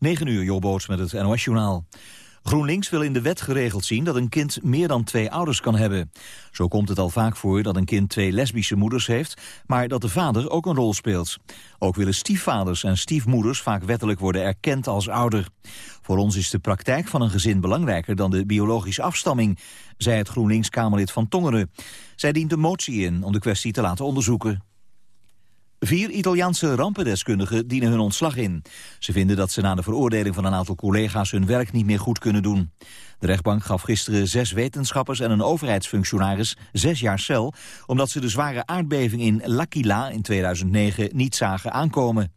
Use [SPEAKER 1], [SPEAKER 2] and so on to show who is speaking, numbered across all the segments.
[SPEAKER 1] 9 uur, Jobboots met het NOS-journaal. GroenLinks wil in de wet geregeld zien dat een kind meer dan twee ouders kan hebben. Zo komt het al vaak voor dat een kind twee lesbische moeders heeft, maar dat de vader ook een rol speelt. Ook willen stiefvaders en stiefmoeders vaak wettelijk worden erkend als ouder. Voor ons is de praktijk van een gezin belangrijker dan de biologische afstamming, zei het GroenLinks-Kamerlid van Tongeren. Zij dient een motie in om de kwestie te laten onderzoeken. Vier Italiaanse rampendeskundigen dienen hun ontslag in. Ze vinden dat ze na de veroordeling van een aantal collega's hun werk niet meer goed kunnen doen. De rechtbank gaf gisteren zes wetenschappers en een overheidsfunctionaris zes jaar cel, omdat ze de zware aardbeving in L'Aquila in 2009 niet zagen aankomen.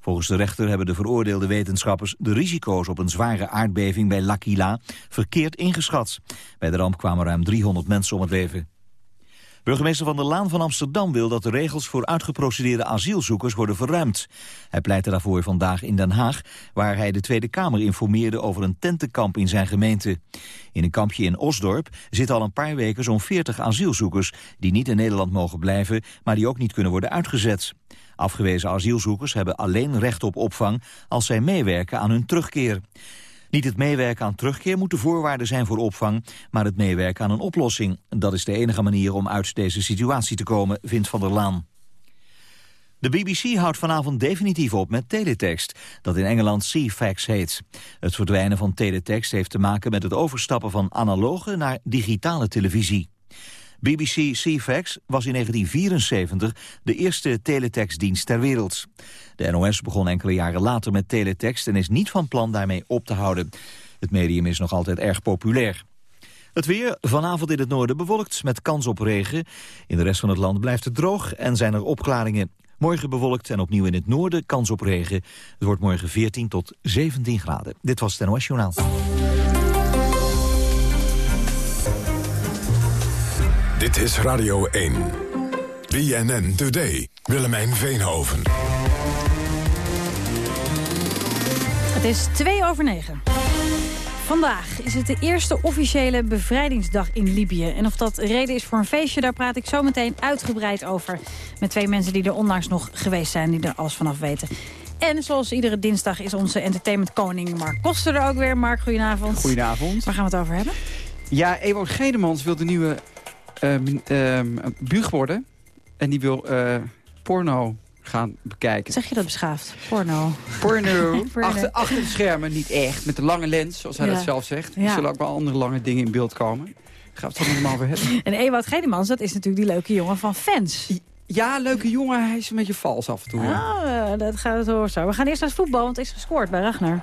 [SPEAKER 1] Volgens de rechter hebben de veroordeelde wetenschappers de risico's op een zware aardbeving bij L'Aquila verkeerd ingeschat. Bij de ramp kwamen ruim 300 mensen om het leven. Burgemeester Van der Laan van Amsterdam wil dat de regels voor uitgeprocedeerde asielzoekers worden verruimd. Hij pleitte daarvoor vandaag in Den Haag, waar hij de Tweede Kamer informeerde over een tentenkamp in zijn gemeente. In een kampje in Osdorp zitten al een paar weken zo'n 40 asielzoekers die niet in Nederland mogen blijven, maar die ook niet kunnen worden uitgezet. Afgewezen asielzoekers hebben alleen recht op opvang als zij meewerken aan hun terugkeer. Niet het meewerken aan terugkeer moet de voorwaarde zijn voor opvang, maar het meewerken aan een oplossing. Dat is de enige manier om uit deze situatie te komen, vindt Van der Laan. De BBC houdt vanavond definitief op met teletext, dat in Engeland C-fax heet. Het verdwijnen van teletext heeft te maken met het overstappen van analoge naar digitale televisie. BBC CFAX was in 1974 de eerste teletextdienst ter wereld. De NOS begon enkele jaren later met teletext en is niet van plan daarmee op te houden. Het medium is nog altijd erg populair. Het weer, vanavond in het noorden bewolkt met kans op regen. In de rest van het land blijft het droog en zijn er opklaringen. Morgen bewolkt en opnieuw in het noorden kans op regen. Het wordt morgen 14 tot 17 graden. Dit was het NOS Journaal.
[SPEAKER 2] Dit is Radio 1. BNN Today. Willemijn Veenhoven.
[SPEAKER 3] Het is 2 over 9. Vandaag is het de eerste officiële bevrijdingsdag in Libië. En of dat reden is voor een feestje, daar praat ik zo meteen uitgebreid over. Met twee mensen die er onlangs nog geweest zijn, die er alles vanaf weten. En zoals iedere dinsdag is onze entertainmentkoning Mark Koster er ook weer. Mark, goedenavond.
[SPEAKER 4] Goedenavond.
[SPEAKER 3] Waar gaan we het over hebben?
[SPEAKER 4] Ja, Ewout Gedemans wil de nieuwe buug worden. En die wil uh, porno gaan bekijken.
[SPEAKER 3] Zeg je dat beschaafd? Porno.
[SPEAKER 4] Porno. achter, achter de schermen, niet echt. Met de lange lens, zoals hij dat zelf zegt. Er zullen ook wel andere lange dingen in beeld komen. Gaan we het zo nog over hebben.
[SPEAKER 3] En Ewout Gedemans, dat is natuurlijk die leuke jongen van fans.
[SPEAKER 4] Ja, leuke jongen. Hij is een beetje vals af en toe.
[SPEAKER 3] Ah, dat gaat het hoor zo. We gaan eerst naar het voetbal, want het is gescoord bij Ragnar.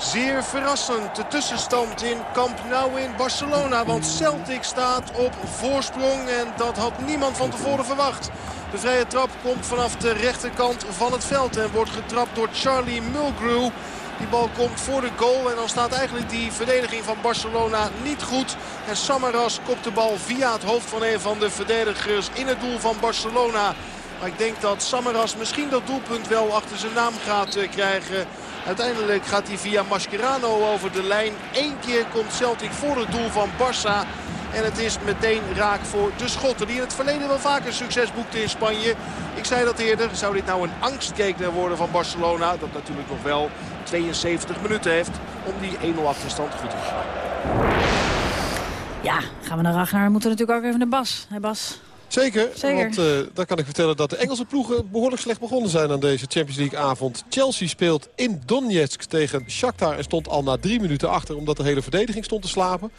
[SPEAKER 5] Zeer verrassend de tussenstand in Camp Nou in Barcelona. Want Celtic staat op voorsprong en dat had niemand van tevoren verwacht. De vrije trap komt vanaf de rechterkant van het veld en wordt getrapt door Charlie Mulgrew. Die bal komt voor de goal en dan staat eigenlijk die verdediging van Barcelona niet goed. En Samaras kopt de bal via het hoofd van een van de verdedigers in het doel van Barcelona. Maar ik denk dat Samaras misschien dat doelpunt wel achter zijn naam gaat eh, krijgen. Uiteindelijk gaat hij via Mascherano over de lijn. Eén keer komt Celtic voor het doel van Barça. En het is meteen raak voor de Schotten. Die in het verleden wel vaker succes boekten in Spanje. Ik zei dat eerder. Zou dit nou een angstkekener worden van Barcelona? Dat natuurlijk nog wel 72 minuten heeft om die 1-0 achterstand goed te krijgen.
[SPEAKER 3] Ja, gaan we naar Ragnar. Moeten natuurlijk ook even naar Bas. Hey Bas.
[SPEAKER 6] Zeker, want uh, dan kan ik vertellen dat de Engelse ploegen behoorlijk slecht begonnen zijn aan deze Champions League avond. Chelsea speelt in Donetsk tegen Shakhtar en stond al na drie minuten achter omdat de hele verdediging stond te slapen.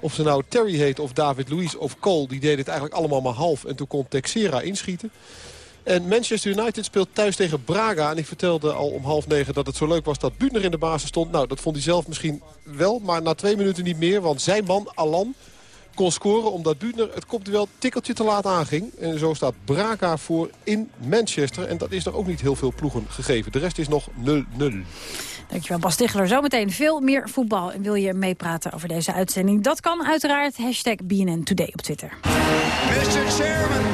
[SPEAKER 6] Of ze nou Terry heet of David Luiz of Cole, die deed het eigenlijk allemaal maar half. En toen kon Texera inschieten. En Manchester United speelt thuis tegen Braga. En ik vertelde al om half negen dat het zo leuk was dat Buutner in de basis stond. Nou, dat vond hij zelf misschien wel, maar na twee minuten niet meer. Want zijn man, Alan, kon scoren omdat Buutner het kopduel tikkeltje te laat aanging. En zo staat Braga voor in Manchester. En dat is er ook niet heel veel ploegen gegeven. De rest is nog 0-0.
[SPEAKER 3] Dankjewel Bas Tichler. Zometeen veel meer voetbal. En wil je meepraten over deze uitzending? Dat kan uiteraard. Hashtag BNN Today op Twitter.
[SPEAKER 7] Mr. Chairman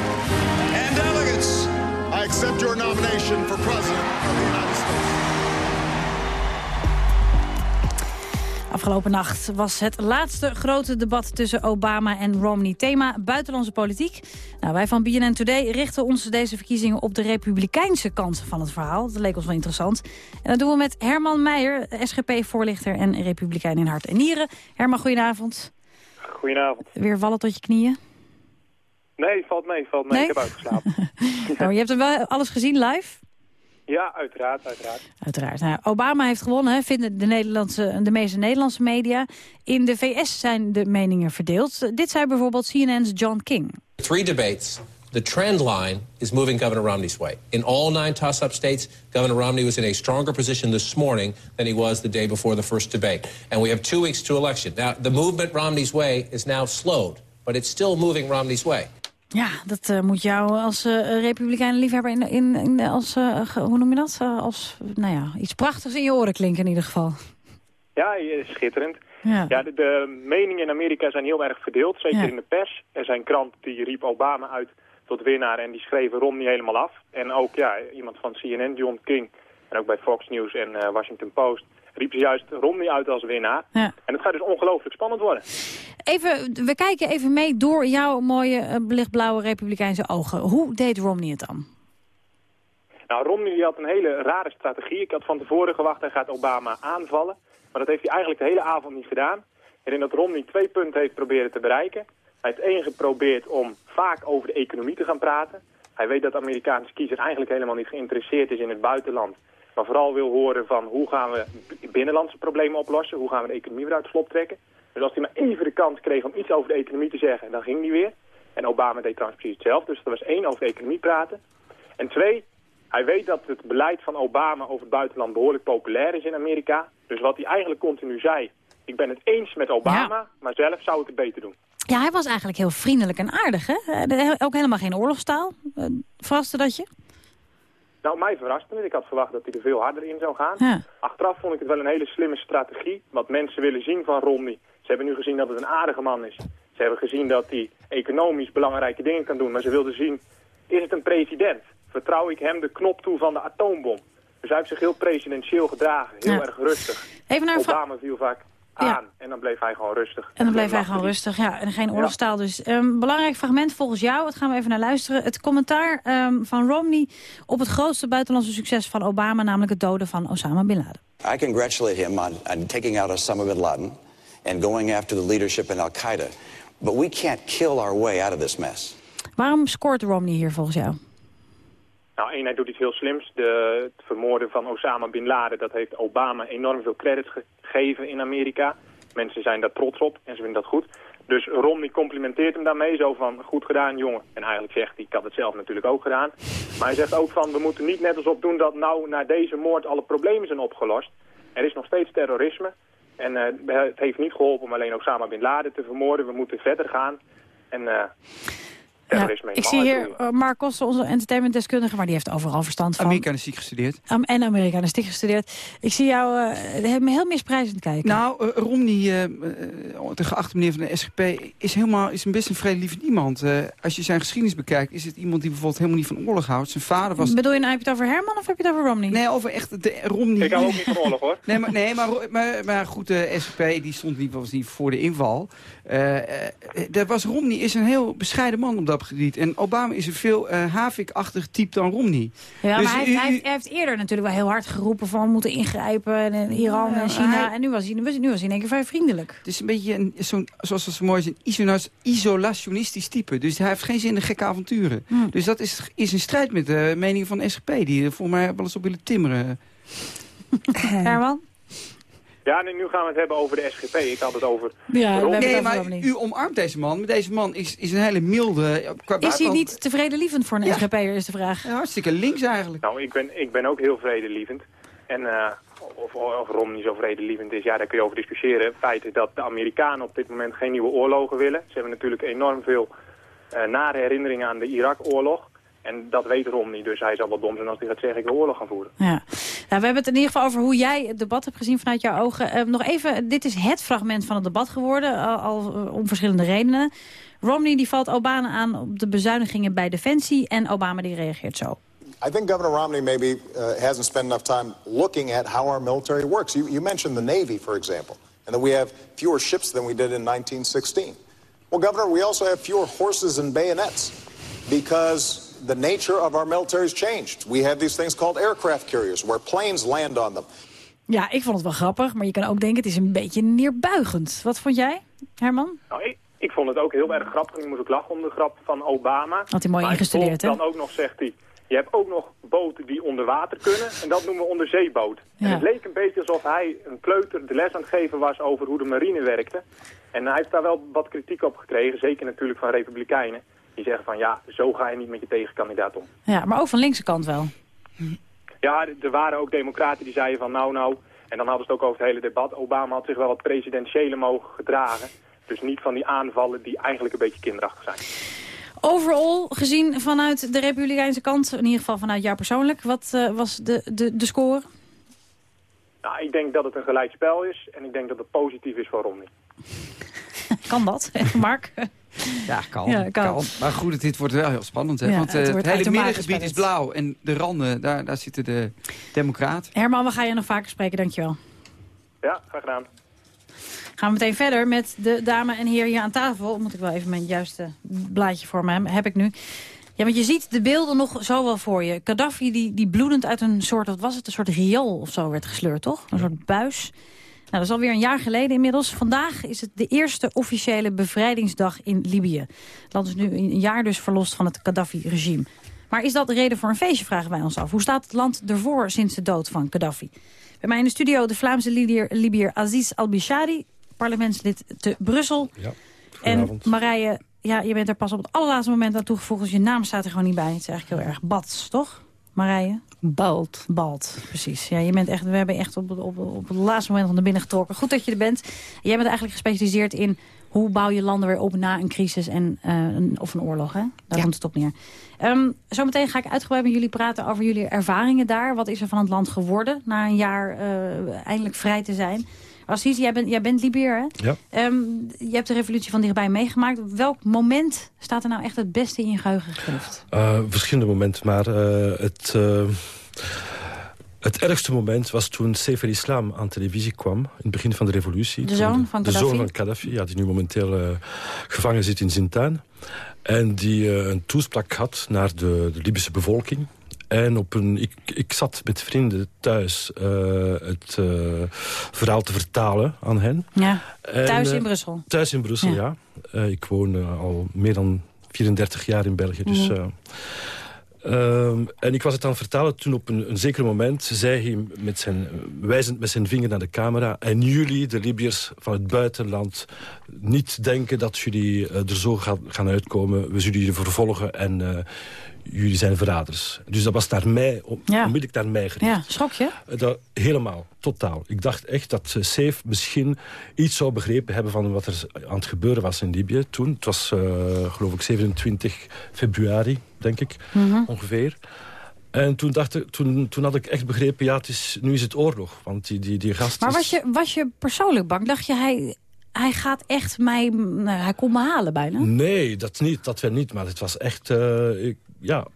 [SPEAKER 7] and delegates. I accept your nomination for president
[SPEAKER 3] Afgelopen nacht was het laatste grote debat tussen Obama en Romney. Thema buitenlandse politiek. Nou, wij van BNN Today richten ons deze verkiezingen op de republikeinse kant van het verhaal. Dat leek ons wel interessant. En dat doen we met Herman Meijer, SGP-voorlichter en republikein in hart en nieren. Herman, goedenavond.
[SPEAKER 8] Goedenavond.
[SPEAKER 3] Weer vallen tot je knieën?
[SPEAKER 8] Nee, valt mee, valt mee.
[SPEAKER 3] Nee?
[SPEAKER 8] Ik heb uitgeslapen.
[SPEAKER 3] oh, je hebt hem wel alles gezien live?
[SPEAKER 8] Ja, uiteraard, uiteraard.
[SPEAKER 3] Uiteraard. Nou, Obama heeft gewonnen, vinden de, Nederlandse, de meeste Nederlandse media. In de VS zijn de meningen verdeeld. Dit zei bijvoorbeeld CNN's John King.
[SPEAKER 9] Three debates. The trend line is moving Governor Romney's way. In all nine toss-up states, Governor Romney was in a stronger position this morning than he was the day before the first debate. And we have two weeks to election. Now, the movement Romney's way is now slowed, but it's still moving Romney's way.
[SPEAKER 3] Ja, dat uh, moet jou als uh, republikein liefhebber in, in, in, als, uh, hoe noem je dat? als, nou ja, iets prachtigs in je oren klinken in ieder geval.
[SPEAKER 8] Ja, schitterend. Ja, ja de, de, meningen in Amerika zijn heel erg verdeeld, zeker ja. in de pers. Er zijn kranten die riep Obama uit tot winnaar en die schreven Romney helemaal af. En ook ja, iemand van CNN, John King, en ook bij Fox News en Washington Post riep ze juist Romney uit als winnaar. Ja. En het gaat dus ongelooflijk spannend worden.
[SPEAKER 3] Even, we kijken even mee door jouw mooie lichtblauwe republikeinse ogen. Hoe deed Romney het dan?
[SPEAKER 8] Nou, Romney had een hele rare strategie. Ik had van tevoren gewacht, hij gaat Obama aanvallen. Maar dat heeft hij eigenlijk de hele avond niet gedaan. En in dat Romney twee punten heeft proberen te bereiken. Hij heeft één geprobeerd om vaak over de economie te gaan praten. Hij weet dat de Amerikaanse kiezer eigenlijk helemaal niet geïnteresseerd is in het buitenland. Maar vooral wil horen van hoe gaan we binnenlandse problemen oplossen. Hoe gaan we de economie weer uit de slop trekken. Dus als hij maar even de kans kreeg om iets over de economie te zeggen, dan ging hij weer. En Obama deed trouwens precies hetzelfde. Dus er was één over de economie praten. En twee, hij weet dat het beleid van Obama over het buitenland behoorlijk populair is in Amerika. Dus wat hij eigenlijk continu zei, ik ben het eens met Obama, ja. maar zelf zou ik het beter doen.
[SPEAKER 3] Ja, hij was eigenlijk heel vriendelijk en aardig, hè? Ook helemaal geen oorlogstaal. Verraste dat je?
[SPEAKER 8] Nou, mij verraste het. Ik had verwacht dat hij er veel harder in zou gaan. Ja. Achteraf vond ik het wel een hele slimme strategie. Wat mensen willen zien van Romney. Ze hebben nu gezien dat het een aardige man is. Ze hebben gezien dat hij economisch belangrijke dingen kan doen. Maar ze wilden zien, is het een president? Vertrouw ik hem de knop toe van de atoombom? Dus hij heeft zich heel presidentieel gedragen. Heel ja. erg rustig.
[SPEAKER 3] Even naar
[SPEAKER 8] Obama viel vaak aan. Ja. En dan bleef hij gewoon rustig.
[SPEAKER 3] En dan bleef hij gewoon rustig, ja. En geen oorlogstaal dus. Um, belangrijk fragment volgens jou, dat gaan we even naar luisteren. Het commentaar um, van Romney op het grootste buitenlandse succes van Obama... namelijk het doden van Osama Bin Laden.
[SPEAKER 10] I congratulate him on, on taking out Osama Bin Laden... and going after the leadership in Al-Qaeda. But we can't kill our way out of this mess.
[SPEAKER 3] Waarom scoort Romney hier volgens jou?
[SPEAKER 8] Nou, één, doet iets heel slims. De, het vermoorden van Osama Bin Laden, dat heeft Obama enorm veel credits gegeven in Amerika. Mensen zijn daar trots op en ze vinden dat goed. Dus Romney complimenteert hem daarmee, zo van goed gedaan jongen. En eigenlijk zegt hij, ik had het zelf natuurlijk ook gedaan. Maar hij zegt ook van, we moeten niet net alsof doen dat nou na deze moord alle problemen zijn opgelost. Er is nog steeds terrorisme. En uh, het heeft niet geholpen om alleen Osama Bin Laden te vermoorden. We moeten verder gaan. En uh,
[SPEAKER 3] ja, ik zie hier uh, Mark Koster, onze entertainmentdeskundige, maar die heeft overal verstand van.
[SPEAKER 4] Amerikanistiek gestudeerd.
[SPEAKER 3] Um, en Amerikanistiek gestudeerd. Ik zie jou uh, heel misprijzend kijken.
[SPEAKER 4] Nou, uh, Romney, de geachte meneer van de SGP, is, helemaal, is een best een vredelievend iemand. als je zijn geschiedenis bekijkt, is het iemand die bijvoorbeeld helemaal niet van oorlog houdt. Zijn vader was...
[SPEAKER 3] Bedoel je nou, heb je het over Herman of heb je het over Romney?
[SPEAKER 4] Nee, over echt de Romney.
[SPEAKER 8] Ik hou ook niet van oorlog, hoor.
[SPEAKER 4] nee, maar, nee maar, maar, maar goed, de SGP die stond niet, was niet voor de inval. Uh, was Romney is een heel bescheiden man op dat gebied. En Obama is een veel uh, havik-achtig type dan Romney.
[SPEAKER 3] Ja, dus maar hij, hij, heeft, hij, heeft, eerder natuurlijk wel heel hard geroepen van we moeten ingrijpen in Iran ja, en China. Hij, en nu was, hij, nu was hij in één keer vrij vriendelijk.
[SPEAKER 4] Het is een beetje, een, zo zoals dat zo mooi is, een isolationistisch type. Dus hij heeft geen zin in gekke avonturen. Hmm. Dus dat is, is in strijd met de mening van de SGP. Die voor mij wel eens op willen timmeren.
[SPEAKER 3] Herman?
[SPEAKER 8] Ja, nu gaan we het hebben over de SGP. Ik had het over...
[SPEAKER 3] Ja,
[SPEAKER 4] nee, maar u omarmt deze man. Deze man is, is een hele milde...
[SPEAKER 3] Is hij niet tevredenlievend voor een ja. SGP'er, is de vraag.
[SPEAKER 4] Ja, hartstikke links eigenlijk.
[SPEAKER 8] Nou, ik ben, ik ben ook heel vredelievend. En uh, of, of Rom niet zo vredelievend is, ja, daar kun je over discussiëren. Feit is dat de Amerikanen op dit moment geen nieuwe oorlogen willen. Ze hebben natuurlijk enorm veel uh, nare herinneringen aan de Irak-oorlog. En dat weet Rom niet, dus hij zal wel dom zijn als hij gaat zeggen ik wil oorlog gaan voeren.
[SPEAKER 3] Ja. Nou, we hebben het in ieder geval over hoe jij het debat hebt gezien vanuit jouw ogen. Uh, nog even, dit is het fragment van het debat geworden, al, al uh, om verschillende redenen. Romney die valt Obama aan op de bezuinigingen bij Defensie en Obama die reageert zo.
[SPEAKER 11] I think Governor Romney maybe uh, hasn't spent enough time looking at how our military works. You, you mentioned the Navy, for example. and that we have fewer ships than we did in 1916. Well, Governor, we also have fewer horses and bayonets because the nature of our military has changed. We have these things called aircraft carriers where planes land on them.
[SPEAKER 3] Ja, ik vond het wel grappig, maar je kan ook denken het is een beetje neerbuigend. Wat vond jij, Herman?
[SPEAKER 8] Nou, ik, ik vond het ook heel erg grappig. Ik moest ook lachen om de grap van Obama.
[SPEAKER 3] Had hij mooi
[SPEAKER 8] maar
[SPEAKER 3] ingestudeerd, hè?
[SPEAKER 8] Dan ook nog zegt hij, je hebt ook nog boten die onder water kunnen. En dat noemen we onderzeeboot.
[SPEAKER 3] Ja.
[SPEAKER 8] En het leek een beetje alsof hij een kleuter de les aan het geven was over hoe de marine werkte. En hij heeft daar wel wat kritiek op gekregen. Zeker natuurlijk van republikeinen. Die zeggen van ja, zo ga je niet met je tegenkandidaat om.
[SPEAKER 3] Ja, maar ook van linkse kant wel.
[SPEAKER 8] Ja, er waren ook democraten die zeiden van nou nou... En dan hadden ze het ook over het hele debat. Obama had zich wel wat presidentiële mogen gedragen. Dus niet van die aanvallen die eigenlijk een beetje kinderachtig zijn.
[SPEAKER 3] Overal gezien vanuit de republikeinse kant, in ieder geval vanuit jou persoonlijk, wat eh, was de, de, de score?
[SPEAKER 8] Nou, ik denk dat het een gelijk spel is. En ik denk dat het positief is voor Romney.
[SPEAKER 3] kan dat, Mark?
[SPEAKER 4] Ja, kan,
[SPEAKER 3] Ja, kan.
[SPEAKER 4] kan. Maar goed, dit wordt wel heel spannend. Hè?
[SPEAKER 3] Ja,
[SPEAKER 4] Want
[SPEAKER 3] het
[SPEAKER 4] eh, het, hele middengebied is blauw. En de randen, daar, daar zitten de democraten.
[SPEAKER 3] Herman, we gaan je nog vaker spreken, dankjewel.
[SPEAKER 8] Ja, graag gedaan.
[SPEAKER 3] Gaan we meteen verder met de dame en heer hier aan tafel. Moet ik wel even mijn juiste blaadje voor me hebben. Heb ik nu. Ja, want je ziet de beelden nog zo wel voor je. Gaddafi die, die bloedend uit een soort, wat was het, een soort riool of zo werd gesleurd, toch? Een soort buis. Nou, dat is alweer een jaar geleden inmiddels. Vandaag is het de eerste officiële bevrijdingsdag in Libië. Het land is nu een jaar dus verlost van het Gaddafi-regime. Maar is dat de reden voor een feestje, vragen wij ons af. Hoe staat het land ervoor sinds de dood van Gaddafi? Bij mij in de studio de Vlaamse Libiër, Libiër Aziz Al-Bishari, parlementslid te Brussel.
[SPEAKER 12] Ja,
[SPEAKER 3] En. Marije, ja, je bent er pas op het allerlaatste moment aan toegevoegd. Dus je naam staat er gewoon niet bij. Het is eigenlijk heel erg bats, toch? Marije?
[SPEAKER 13] Balt.
[SPEAKER 3] Balt, precies. Ja, je bent echt, we hebben echt op, het- op, op het laatste moment van de binnen getrokken. Goed dat je er bent. Jij bent eigenlijk gespecialiseerd in hoe bouw je landen weer op na een crisis en, eh, een, of een oorlog. Hè? Daar komt het op neer. Ehm, zometeen ga ik uitgebreid met jullie praten over jullie ervaringen daar. Wat is er van het land geworden na een jaar eh, eindelijk vrij te zijn? Aziz, jij bent, jij bent Libiër, hè?
[SPEAKER 12] Ja.
[SPEAKER 3] Ehm, je hebt de revolutie van dichtbij meegemaakt. Welk moment staat er nou echt het beste in je geheugen gegrift?
[SPEAKER 12] Eh, verschillende momenten, maar eh, het, eh, het ergste moment was toen Seif al-Islam aan televisie kwam... in het begin van de revolutie.
[SPEAKER 3] De zoon van
[SPEAKER 12] De
[SPEAKER 3] Gaddafi?
[SPEAKER 12] zoon van Gaddafi, ja, die nu momenteel gevangen zit in Zintaan. En die een toespraak had naar de, de Libische bevolking... En op een, ik, ik zat met vrienden thuis eh, het eh, verhaal te vertalen aan hen.
[SPEAKER 3] Ja,
[SPEAKER 12] En,
[SPEAKER 3] thuis
[SPEAKER 12] eh,
[SPEAKER 3] in Brussel.
[SPEAKER 12] Thuis in Brussel,
[SPEAKER 3] Ja.
[SPEAKER 12] ja. Ik woon al meer dan 34 jaar in België. Dus,
[SPEAKER 3] Mhm.
[SPEAKER 12] eh, ehm, en ik was het aan het vertalen toen op een, een zeker moment... zei hij met zijn, wijzend met zijn vinger naar de camera... en jullie, de Libiërs van het buitenland... niet denken dat jullie er zo gaan, gaan uitkomen. We zullen jullie vervolgen en... Jullie zijn verraders. Dus dat was naar mij, on-
[SPEAKER 3] Ja.
[SPEAKER 12] onmiddellijk naar mij gericht.
[SPEAKER 3] Ja, schrok je?
[SPEAKER 12] Eh, Dat, helemaal, totaal. Ik dacht echt dat uh, Seif misschien iets zou begrepen hebben... van wat er aan het gebeuren was in Libië toen. Het was, eh, geloof ik, 27 februari, denk ik,
[SPEAKER 3] Mhm.
[SPEAKER 12] ongeveer. En toen, dacht ik, toen, toen had ik echt begrepen, ja, het is, nu is het oorlog. Want die, die, die gast
[SPEAKER 3] Maar
[SPEAKER 12] is-
[SPEAKER 3] was je, was je persoonlijk bang? Dacht je, hij, hij gaat echt mij... Nou, hij komt me halen bijna?
[SPEAKER 12] Nee, dat niet, dat wel niet. Maar het was echt, eh, ik, ja...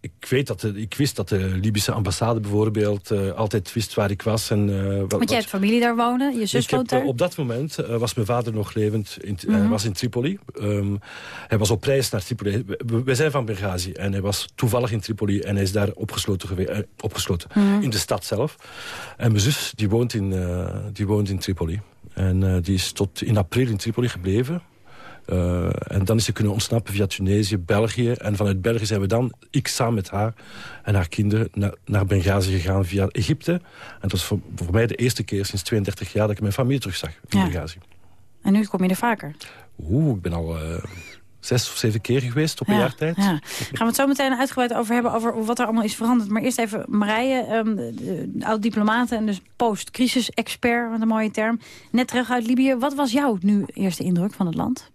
[SPEAKER 12] Ik, weet dat de, ik wist dat de Libische ambassade bijvoorbeeld eh, altijd wist waar ik was. En, eh, wat,
[SPEAKER 3] Want jij hebt familie daar wonen, je zus woont daar.
[SPEAKER 12] eh, op dat moment eh, was mijn vader nog levend. In,
[SPEAKER 3] Mhm.
[SPEAKER 12] Hij was in Tripoli. Ehm, hij was op reis naar Tripoli. We zijn van Benghazi. En hij was toevallig in Tripoli. En hij is daar opgesloten, gewe- eh, opgesloten
[SPEAKER 3] Mhm.
[SPEAKER 12] in de stad zelf. En mijn zus die woont in, eh, die woont in Tripoli. En eh, die is tot in april in Tripoli gebleven. Eh, en dan is ze kunnen ontsnappen via Tunesië, België. En vanuit België zijn we dan, ik samen met haar en haar kinderen... na- naar Benghazi gegaan via Egypte. En dat was voor, voor mij de eerste keer sinds 32 jaar... dat ik mijn familie terugzag in
[SPEAKER 3] Ja.
[SPEAKER 12] Benghazi.
[SPEAKER 3] En nu kom je er vaker.
[SPEAKER 12] Oeh, ik ben al eh, zes of zeven keer geweest op een
[SPEAKER 3] Ja,
[SPEAKER 12] jaar tijd.
[SPEAKER 3] ja. Gaan we het zo meteen uitgebreid over hebben, over wat er allemaal is veranderd. Maar eerst even Marije, ehm, de- de oud-diplomaat en dus post-crisis-expert, wat een mooie term. Net terug uit Libië. Wat was jouw nu eerste indruk van het land?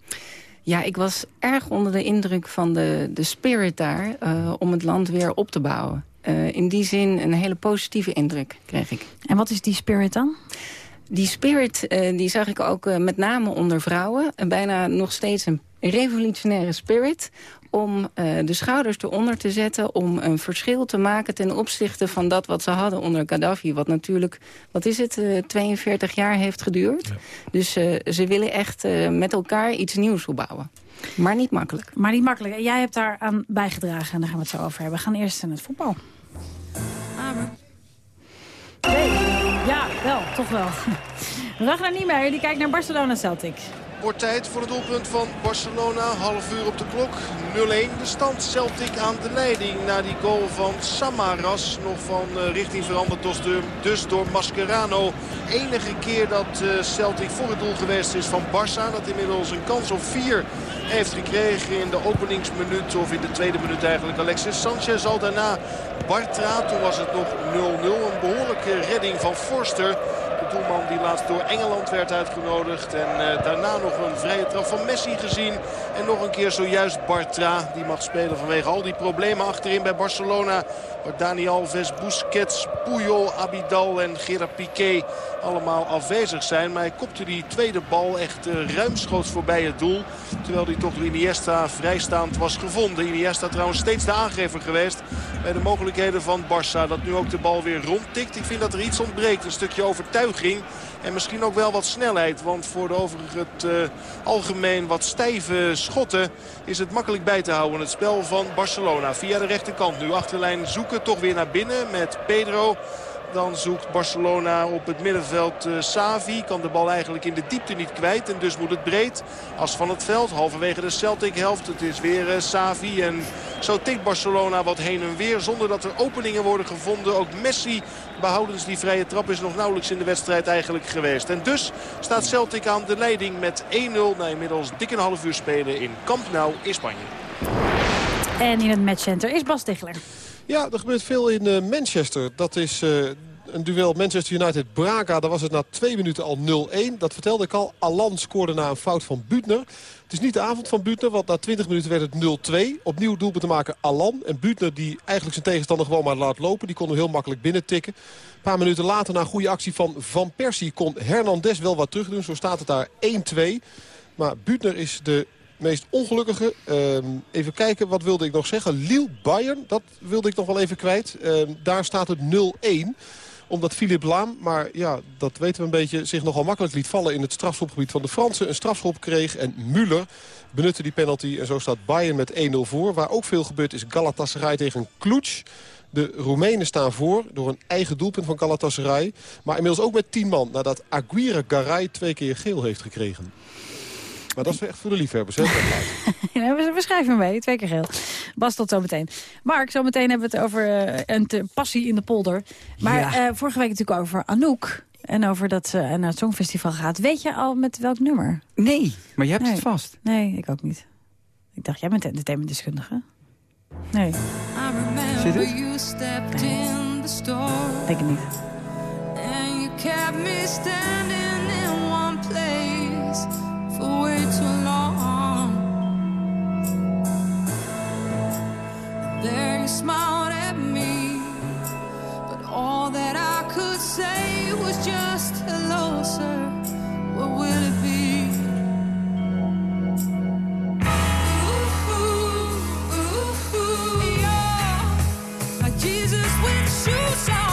[SPEAKER 13] Ja, ik was erg onder de indruk van de, de spirit daar... eh, om het land weer op te bouwen. Eh, in die zin een hele positieve indruk kreeg ik.
[SPEAKER 3] En wat is die spirit dan?
[SPEAKER 13] Die spirit eh, die zag ik ook eh, met name onder vrouwen. En bijna nog steeds een revolutionaire spirit
[SPEAKER 14] om de schouders eronder te zetten... om een verschil te maken ten opzichte van dat wat ze hadden onder Gaddafi. Wat natuurlijk, wat is het, 42 jaar heeft geduurd. Dus ze willen echt met elkaar iets nieuws opbouwen. Maar niet makkelijk.
[SPEAKER 3] Maar niet makkelijk. En jij hebt daar aan bijgedragen en daar gaan we het zo over hebben. We gaan eerst naar het voetbal. Nee, ja, wel, toch wel. Ragnar Niemeyer, die kijkt naar Barcelona Celtic.
[SPEAKER 5] Wordt tijd voor het doelpunt van Barcelona. Half uur op de klok. 0-1. De stand Celtic aan de leiding. Na die goal van Samaras. Nog van uh, richting veranderd dus, dus door Mascherano. Enige keer dat uh, Celtic voor het doel geweest is van Barça. Dat inmiddels een kans op 4 heeft gekregen in de openingsminuut. Of in de tweede minuut eigenlijk. Alexis Sanchez al daarna Bartra. Toen was het nog 0-0. Een behoorlijke redding van Forster. Die laatst door Engeland werd uitgenodigd. En uh, daarna nog een vrije trap van Messi gezien. En nog een keer zojuist Bartra. Die mag spelen vanwege al die problemen achterin bij Barcelona. Waar Dani Alves, Busquets, Puyol, Abidal en Gerard Piqué allemaal afwezig zijn. Maar hij kopte die tweede bal echt uh, ruimschoots voorbij het doel. Terwijl hij toch door Iniesta vrijstaand was gevonden. Iniesta trouwens steeds de aangever geweest bij de mogelijkheden van Barça. Dat nu ook de bal weer rondtikt. Ik vind dat er iets ontbreekt. Een stukje overtuiging. En misschien ook wel wat snelheid. Want voor de overigens het uh, algemeen wat stijve schotten is het makkelijk bij te houden. Het spel van Barcelona via de rechterkant nu. Achterlijn zoeken toch weer naar binnen met Pedro. Dan zoekt Barcelona op het middenveld Savi. Kan de bal eigenlijk in de diepte niet kwijt. En dus moet het breed. As van het veld. Halverwege de Celtic helft. Het is weer Savi. En zo tikt Barcelona wat heen en weer. Zonder dat er openingen worden gevonden. Ook Messi behoudens die vrije trap is nog nauwelijks in de wedstrijd eigenlijk geweest. En dus staat Celtic aan de leiding met 1-0 na inmiddels dik een half uur spelen in Camp Nou in Spanje.
[SPEAKER 3] En in het matchcenter is Bas Tichler.
[SPEAKER 6] Ja, er gebeurt veel in uh, Manchester. Dat is uh, een duel Manchester United-Braga. Daar was het na twee minuten al 0-1. Dat vertelde ik al. Alan scoorde na een fout van Butner. Het is niet de avond van Butner, want na 20 minuten werd het 0-2. Opnieuw doelpunt te maken Alan. En Butner die eigenlijk zijn tegenstander gewoon maar laat lopen. Die kon hem heel makkelijk binnentikken. Een paar minuten later na een goede actie van Van Persie kon Hernandez wel wat terug doen. Zo staat het daar 1-2. Maar Butner is de meest ongelukkige. Uh, even kijken, wat wilde ik nog zeggen? Lille Bayern, dat wilde ik nog wel even kwijt. Uh, daar staat het 0-1 omdat Philip Laam, maar ja, dat weten we een beetje... zich nogal makkelijk liet vallen in het strafschopgebied van de Fransen. Een strafschop kreeg en Müller benutte die penalty. En zo staat Bayern met 1-0 voor. Waar ook veel gebeurt is Galatasaray tegen Cluj. De Roemenen staan voor door een eigen doelpunt van Galatasaray. Maar inmiddels ook met 10 man nadat Aguirre Garay twee keer geel heeft gekregen. Maar dat is echt voor de liefhebbers, hè?
[SPEAKER 3] we schrijven hem mee, twee keer geel. Bas, tot zometeen. Mark, zometeen hebben we het over uh, een passie in de polder. Maar ja. uh, vorige week natuurlijk over Anouk. En over dat ze naar het Songfestival gaat. Weet je al met welk nummer?
[SPEAKER 4] Nee, maar je hebt
[SPEAKER 3] nee.
[SPEAKER 4] het vast.
[SPEAKER 3] Nee, ik ook niet. Ik dacht, jij bent entertainmentdeskundige. Nee.
[SPEAKER 4] Zit het?
[SPEAKER 3] Nee. Denk ik niet.
[SPEAKER 15] And you kept me standing in one place There you smiled at me, but all that I could say was just hello, sir. What will it be? Ooh, ooh, ooh, you're like Jesus with shoes on.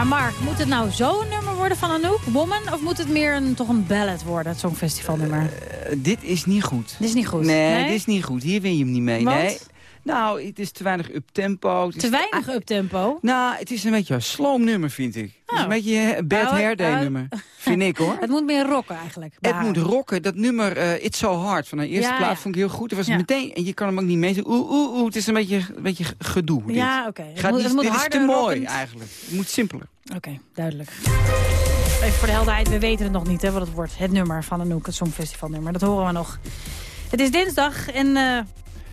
[SPEAKER 3] Maar Mark, moet het nou zo'n nummer worden van Anouk, Woman... of moet het meer een, toch een ballad worden, het Songfestivalnummer?
[SPEAKER 4] Eh, dit is niet goed.
[SPEAKER 3] Dit is niet goed.
[SPEAKER 4] Nee,
[SPEAKER 3] Nee?
[SPEAKER 4] dit is niet goed. Hier win je hem niet mee.
[SPEAKER 3] Want?
[SPEAKER 4] Nee. Nou, het is te weinig up-tempo.
[SPEAKER 3] Te weinig uptempo?
[SPEAKER 4] Nou, het is een beetje een sloomnummer, vind ik. Is een beetje een Bad
[SPEAKER 3] Nou,
[SPEAKER 4] Hair Day
[SPEAKER 3] nou,
[SPEAKER 4] nummer. Vind ik, hoor.
[SPEAKER 3] Het moet meer rocken eigenlijk.
[SPEAKER 4] Het
[SPEAKER 3] haar.
[SPEAKER 4] moet rocken. Dat nummer eh, It's So Hard van de eerste
[SPEAKER 3] Ja,
[SPEAKER 4] plaat
[SPEAKER 3] ja.
[SPEAKER 4] vond ik heel goed. Dat was
[SPEAKER 3] Ja.
[SPEAKER 4] meteen, en je kan hem ook niet zeggen. Oeh, oeh, oeh. Het is een beetje, een beetje gedoe. dit.
[SPEAKER 3] Ja, oké. Het moet-
[SPEAKER 4] niet-
[SPEAKER 3] het moet
[SPEAKER 4] dit is te mooi,
[SPEAKER 3] rockend.
[SPEAKER 4] eigenlijk. Het moet simpeler.
[SPEAKER 3] Oké, duidelijk. Even voor de helderheid, we weten het nog niet hè, wat het wordt. Het nummer van Anouk, het Songfestivalnummer. Dat horen we nog. Het is dinsdag en eh,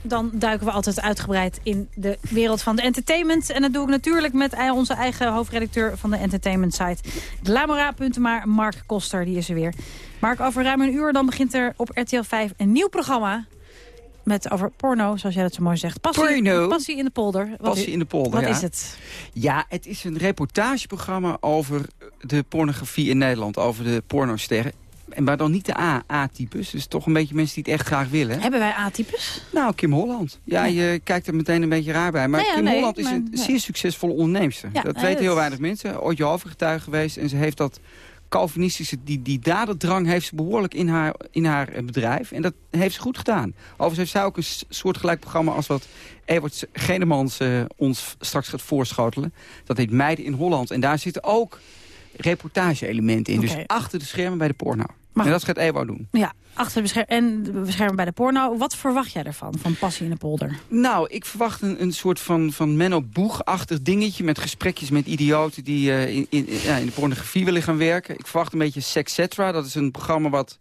[SPEAKER 3] dan duiken we altijd uitgebreid in de wereld van de entertainment. En dat doe ik natuurlijk met ei- onze eigen hoofdredacteur van de entertainment site Glamora.maar, Mark Koster, die is er weer. Mark, over ruim een uur dan begint er op RTL 5 een nieuw programma. Met over porno, zoals jij dat zo mooi zegt. Passie,
[SPEAKER 4] Porno.
[SPEAKER 3] passie in de polder. Wat
[SPEAKER 4] Passie in de polder,
[SPEAKER 3] Wat
[SPEAKER 4] ja.
[SPEAKER 3] is het?
[SPEAKER 4] Ja, het is een reportageprogramma over de pornografie in Nederland. Over de pornosterren. En maar dan niet de A- A-types. Dus toch een beetje mensen die het echt graag willen.
[SPEAKER 3] Hebben wij A-types?
[SPEAKER 4] Nou, Kim Holland. Ja, je kijkt er meteen een beetje raar bij. Maar Kim
[SPEAKER 3] nee,
[SPEAKER 4] Holland is
[SPEAKER 3] maar-
[SPEAKER 4] een zeer succesvolle onderneemster. Dat weten heel weinig mensen. Ooit Jehovah getuige geweest. En ze heeft dat Calvinistische, die, die daderdrang heeft ze behoorlijk in haar, in haar eh, bedrijf. En dat heeft ze goed gedaan. Overigens heeft zij ook een soortgelijk programma als wat Evert Genemans eh, ons straks gaat voorschotelen. Dat heet Meiden in Holland. En daar zitten ook reportage-elementen in. Dus achter de schermen bij de porno.
[SPEAKER 3] Maar-
[SPEAKER 4] en dat gaat Ewo doen.
[SPEAKER 3] Ja, achter bescherm en beschermen bij de porno. Wat verwacht jij ervan, van Passie in de polder?
[SPEAKER 4] Nou, ik verwacht een, een soort van, van Menno Boeg-achtig dingetje... met gesprekjes met idioten die eh, in, in, ja, in de pornografie willen gaan werken. Ik verwacht een beetje Sexetra. Dat is een programma wat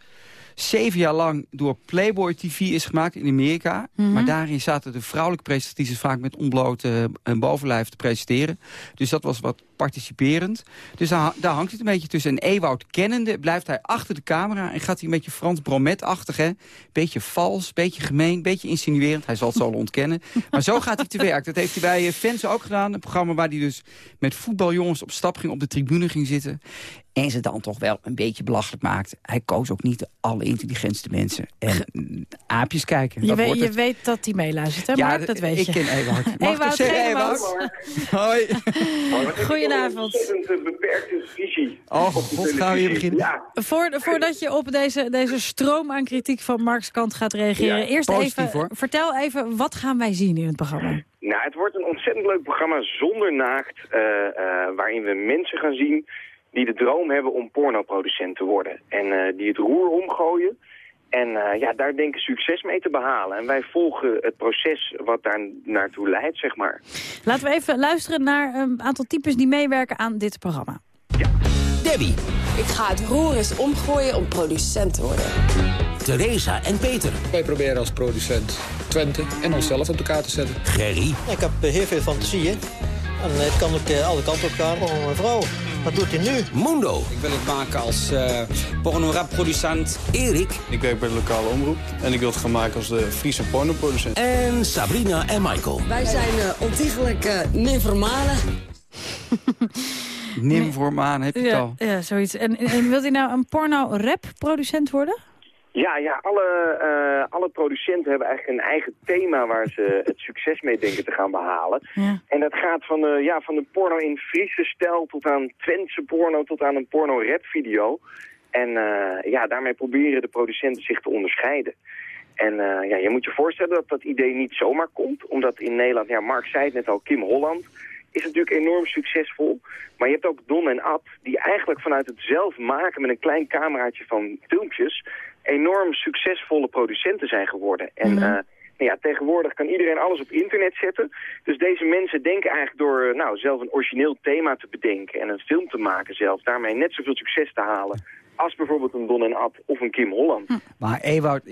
[SPEAKER 4] zeven jaar lang door Playboy TV is gemaakt in Amerika.
[SPEAKER 3] Mhm.
[SPEAKER 4] Maar daarin zaten de vrouwelijke presentatrices vaak met ontblote eh, bovenlijf te presenteren. Dus dat was wat participerend. Dus daar, daar hangt het een beetje tussen. En Ewout kennende blijft hij achter de camera... en gaat hij een beetje Frans Bromet-achtig, hè? Beetje vals, beetje gemeen, beetje insinuerend. Hij zal het zo ontkennen. Maar zo gaat hij te werk. Dat heeft hij bij eh, Fans ook gedaan. Een programma waar hij dus met voetbaljongens op stap ging... op de tribune ging zitten. En ze dan toch wel een beetje belachelijk maakt. Hij koos ook niet de allerintelligentste mensen. En mm, aapjes kijken.
[SPEAKER 3] Je,
[SPEAKER 4] dat
[SPEAKER 3] weet, je weet dat hij meeluistert, hè
[SPEAKER 4] Ja,
[SPEAKER 3] Mark?
[SPEAKER 4] dat-
[SPEAKER 3] weet
[SPEAKER 4] ik
[SPEAKER 3] je.
[SPEAKER 4] ken Ewout. Mag ik toch
[SPEAKER 3] Ewout
[SPEAKER 4] zeggen,
[SPEAKER 3] Genemans.
[SPEAKER 4] Hoi.
[SPEAKER 3] Goedenavond.
[SPEAKER 16] Een beperkte visie.
[SPEAKER 4] Oh, god, gaan we hier beginnen?
[SPEAKER 16] Ja,
[SPEAKER 3] Voor, voordat je op deze, deze stroom aan kritiek van Marks kant gaat reageren...
[SPEAKER 16] Ja,
[SPEAKER 3] eerst
[SPEAKER 4] positief,
[SPEAKER 3] even,
[SPEAKER 4] hoor.
[SPEAKER 3] vertel even, wat gaan wij zien in het programma?
[SPEAKER 16] nou, het wordt een ontzettend leuk programma zonder naakt, eh, eh, waarin we mensen gaan zien die de droom hebben om pornoproducent te worden. En eh, die het roer omgooien. En eh, ja, daar denken succes mee te behalen. En wij volgen het proces wat daar naartoe leidt, zeg maar.
[SPEAKER 3] Laten we even luisteren naar een aantal types die meewerken aan dit programma.
[SPEAKER 17] Debbie,
[SPEAKER 18] Ik ga het roer eens omgooien om producent te worden.
[SPEAKER 17] Theresa en Peter.
[SPEAKER 19] Wij proberen als producent Twente en onszelf op elkaar te zetten.
[SPEAKER 17] Gerry,
[SPEAKER 20] Ik heb heel veel fantasieën. En het kan ook eh, alle kanten op gaan. Oh, mijn vrouw, wat doet hij nu?
[SPEAKER 17] Mundo,
[SPEAKER 21] Ik wil het maken als uh, porno-rap-producent.
[SPEAKER 17] Erik
[SPEAKER 22] Ik werk bij de lokale omroep en ik wil het gaan maken als de Friese pornoproducent.
[SPEAKER 17] en Sabrina en Michael.
[SPEAKER 18] Wij zijn uh, ontiegelijke nymphomalen.
[SPEAKER 4] Nimvormaan, heb je het al.
[SPEAKER 3] ja zoiets. En, en wilt hij nou een porno-rap-producent worden?
[SPEAKER 16] Ja, ja alle, eh, alle producenten hebben eigenlijk een eigen thema waar ze het succes mee denken te gaan behalen.
[SPEAKER 3] Ja.
[SPEAKER 16] En dat gaat van de, ja, van de porno in Friese stijl tot aan Twentse porno tot aan een porno-rap video. En eh, ja, daarmee proberen de producenten zich te onderscheiden. En eh, ja, je moet je voorstellen dat dat idee niet zomaar komt. Omdat in Nederland, ja, Mark zei het net al, Kim Holland is natuurlijk enorm succesvol. Maar je hebt ook Don en Ab, die eigenlijk vanuit het zelf maken met een klein cameraatje van filmpjes... enorm succesvolle producenten zijn geworden. En
[SPEAKER 3] Mhm.
[SPEAKER 16] eh, nou ja, tegenwoordig kan iedereen alles op internet zetten. Dus deze mensen denken eigenlijk door eh, nou, zelf een origineel thema te bedenken... en een film te maken zelf, daarmee net zoveel succes te halen... als bijvoorbeeld een Don en Ab of een Kim Holland.
[SPEAKER 4] Maar Ewout,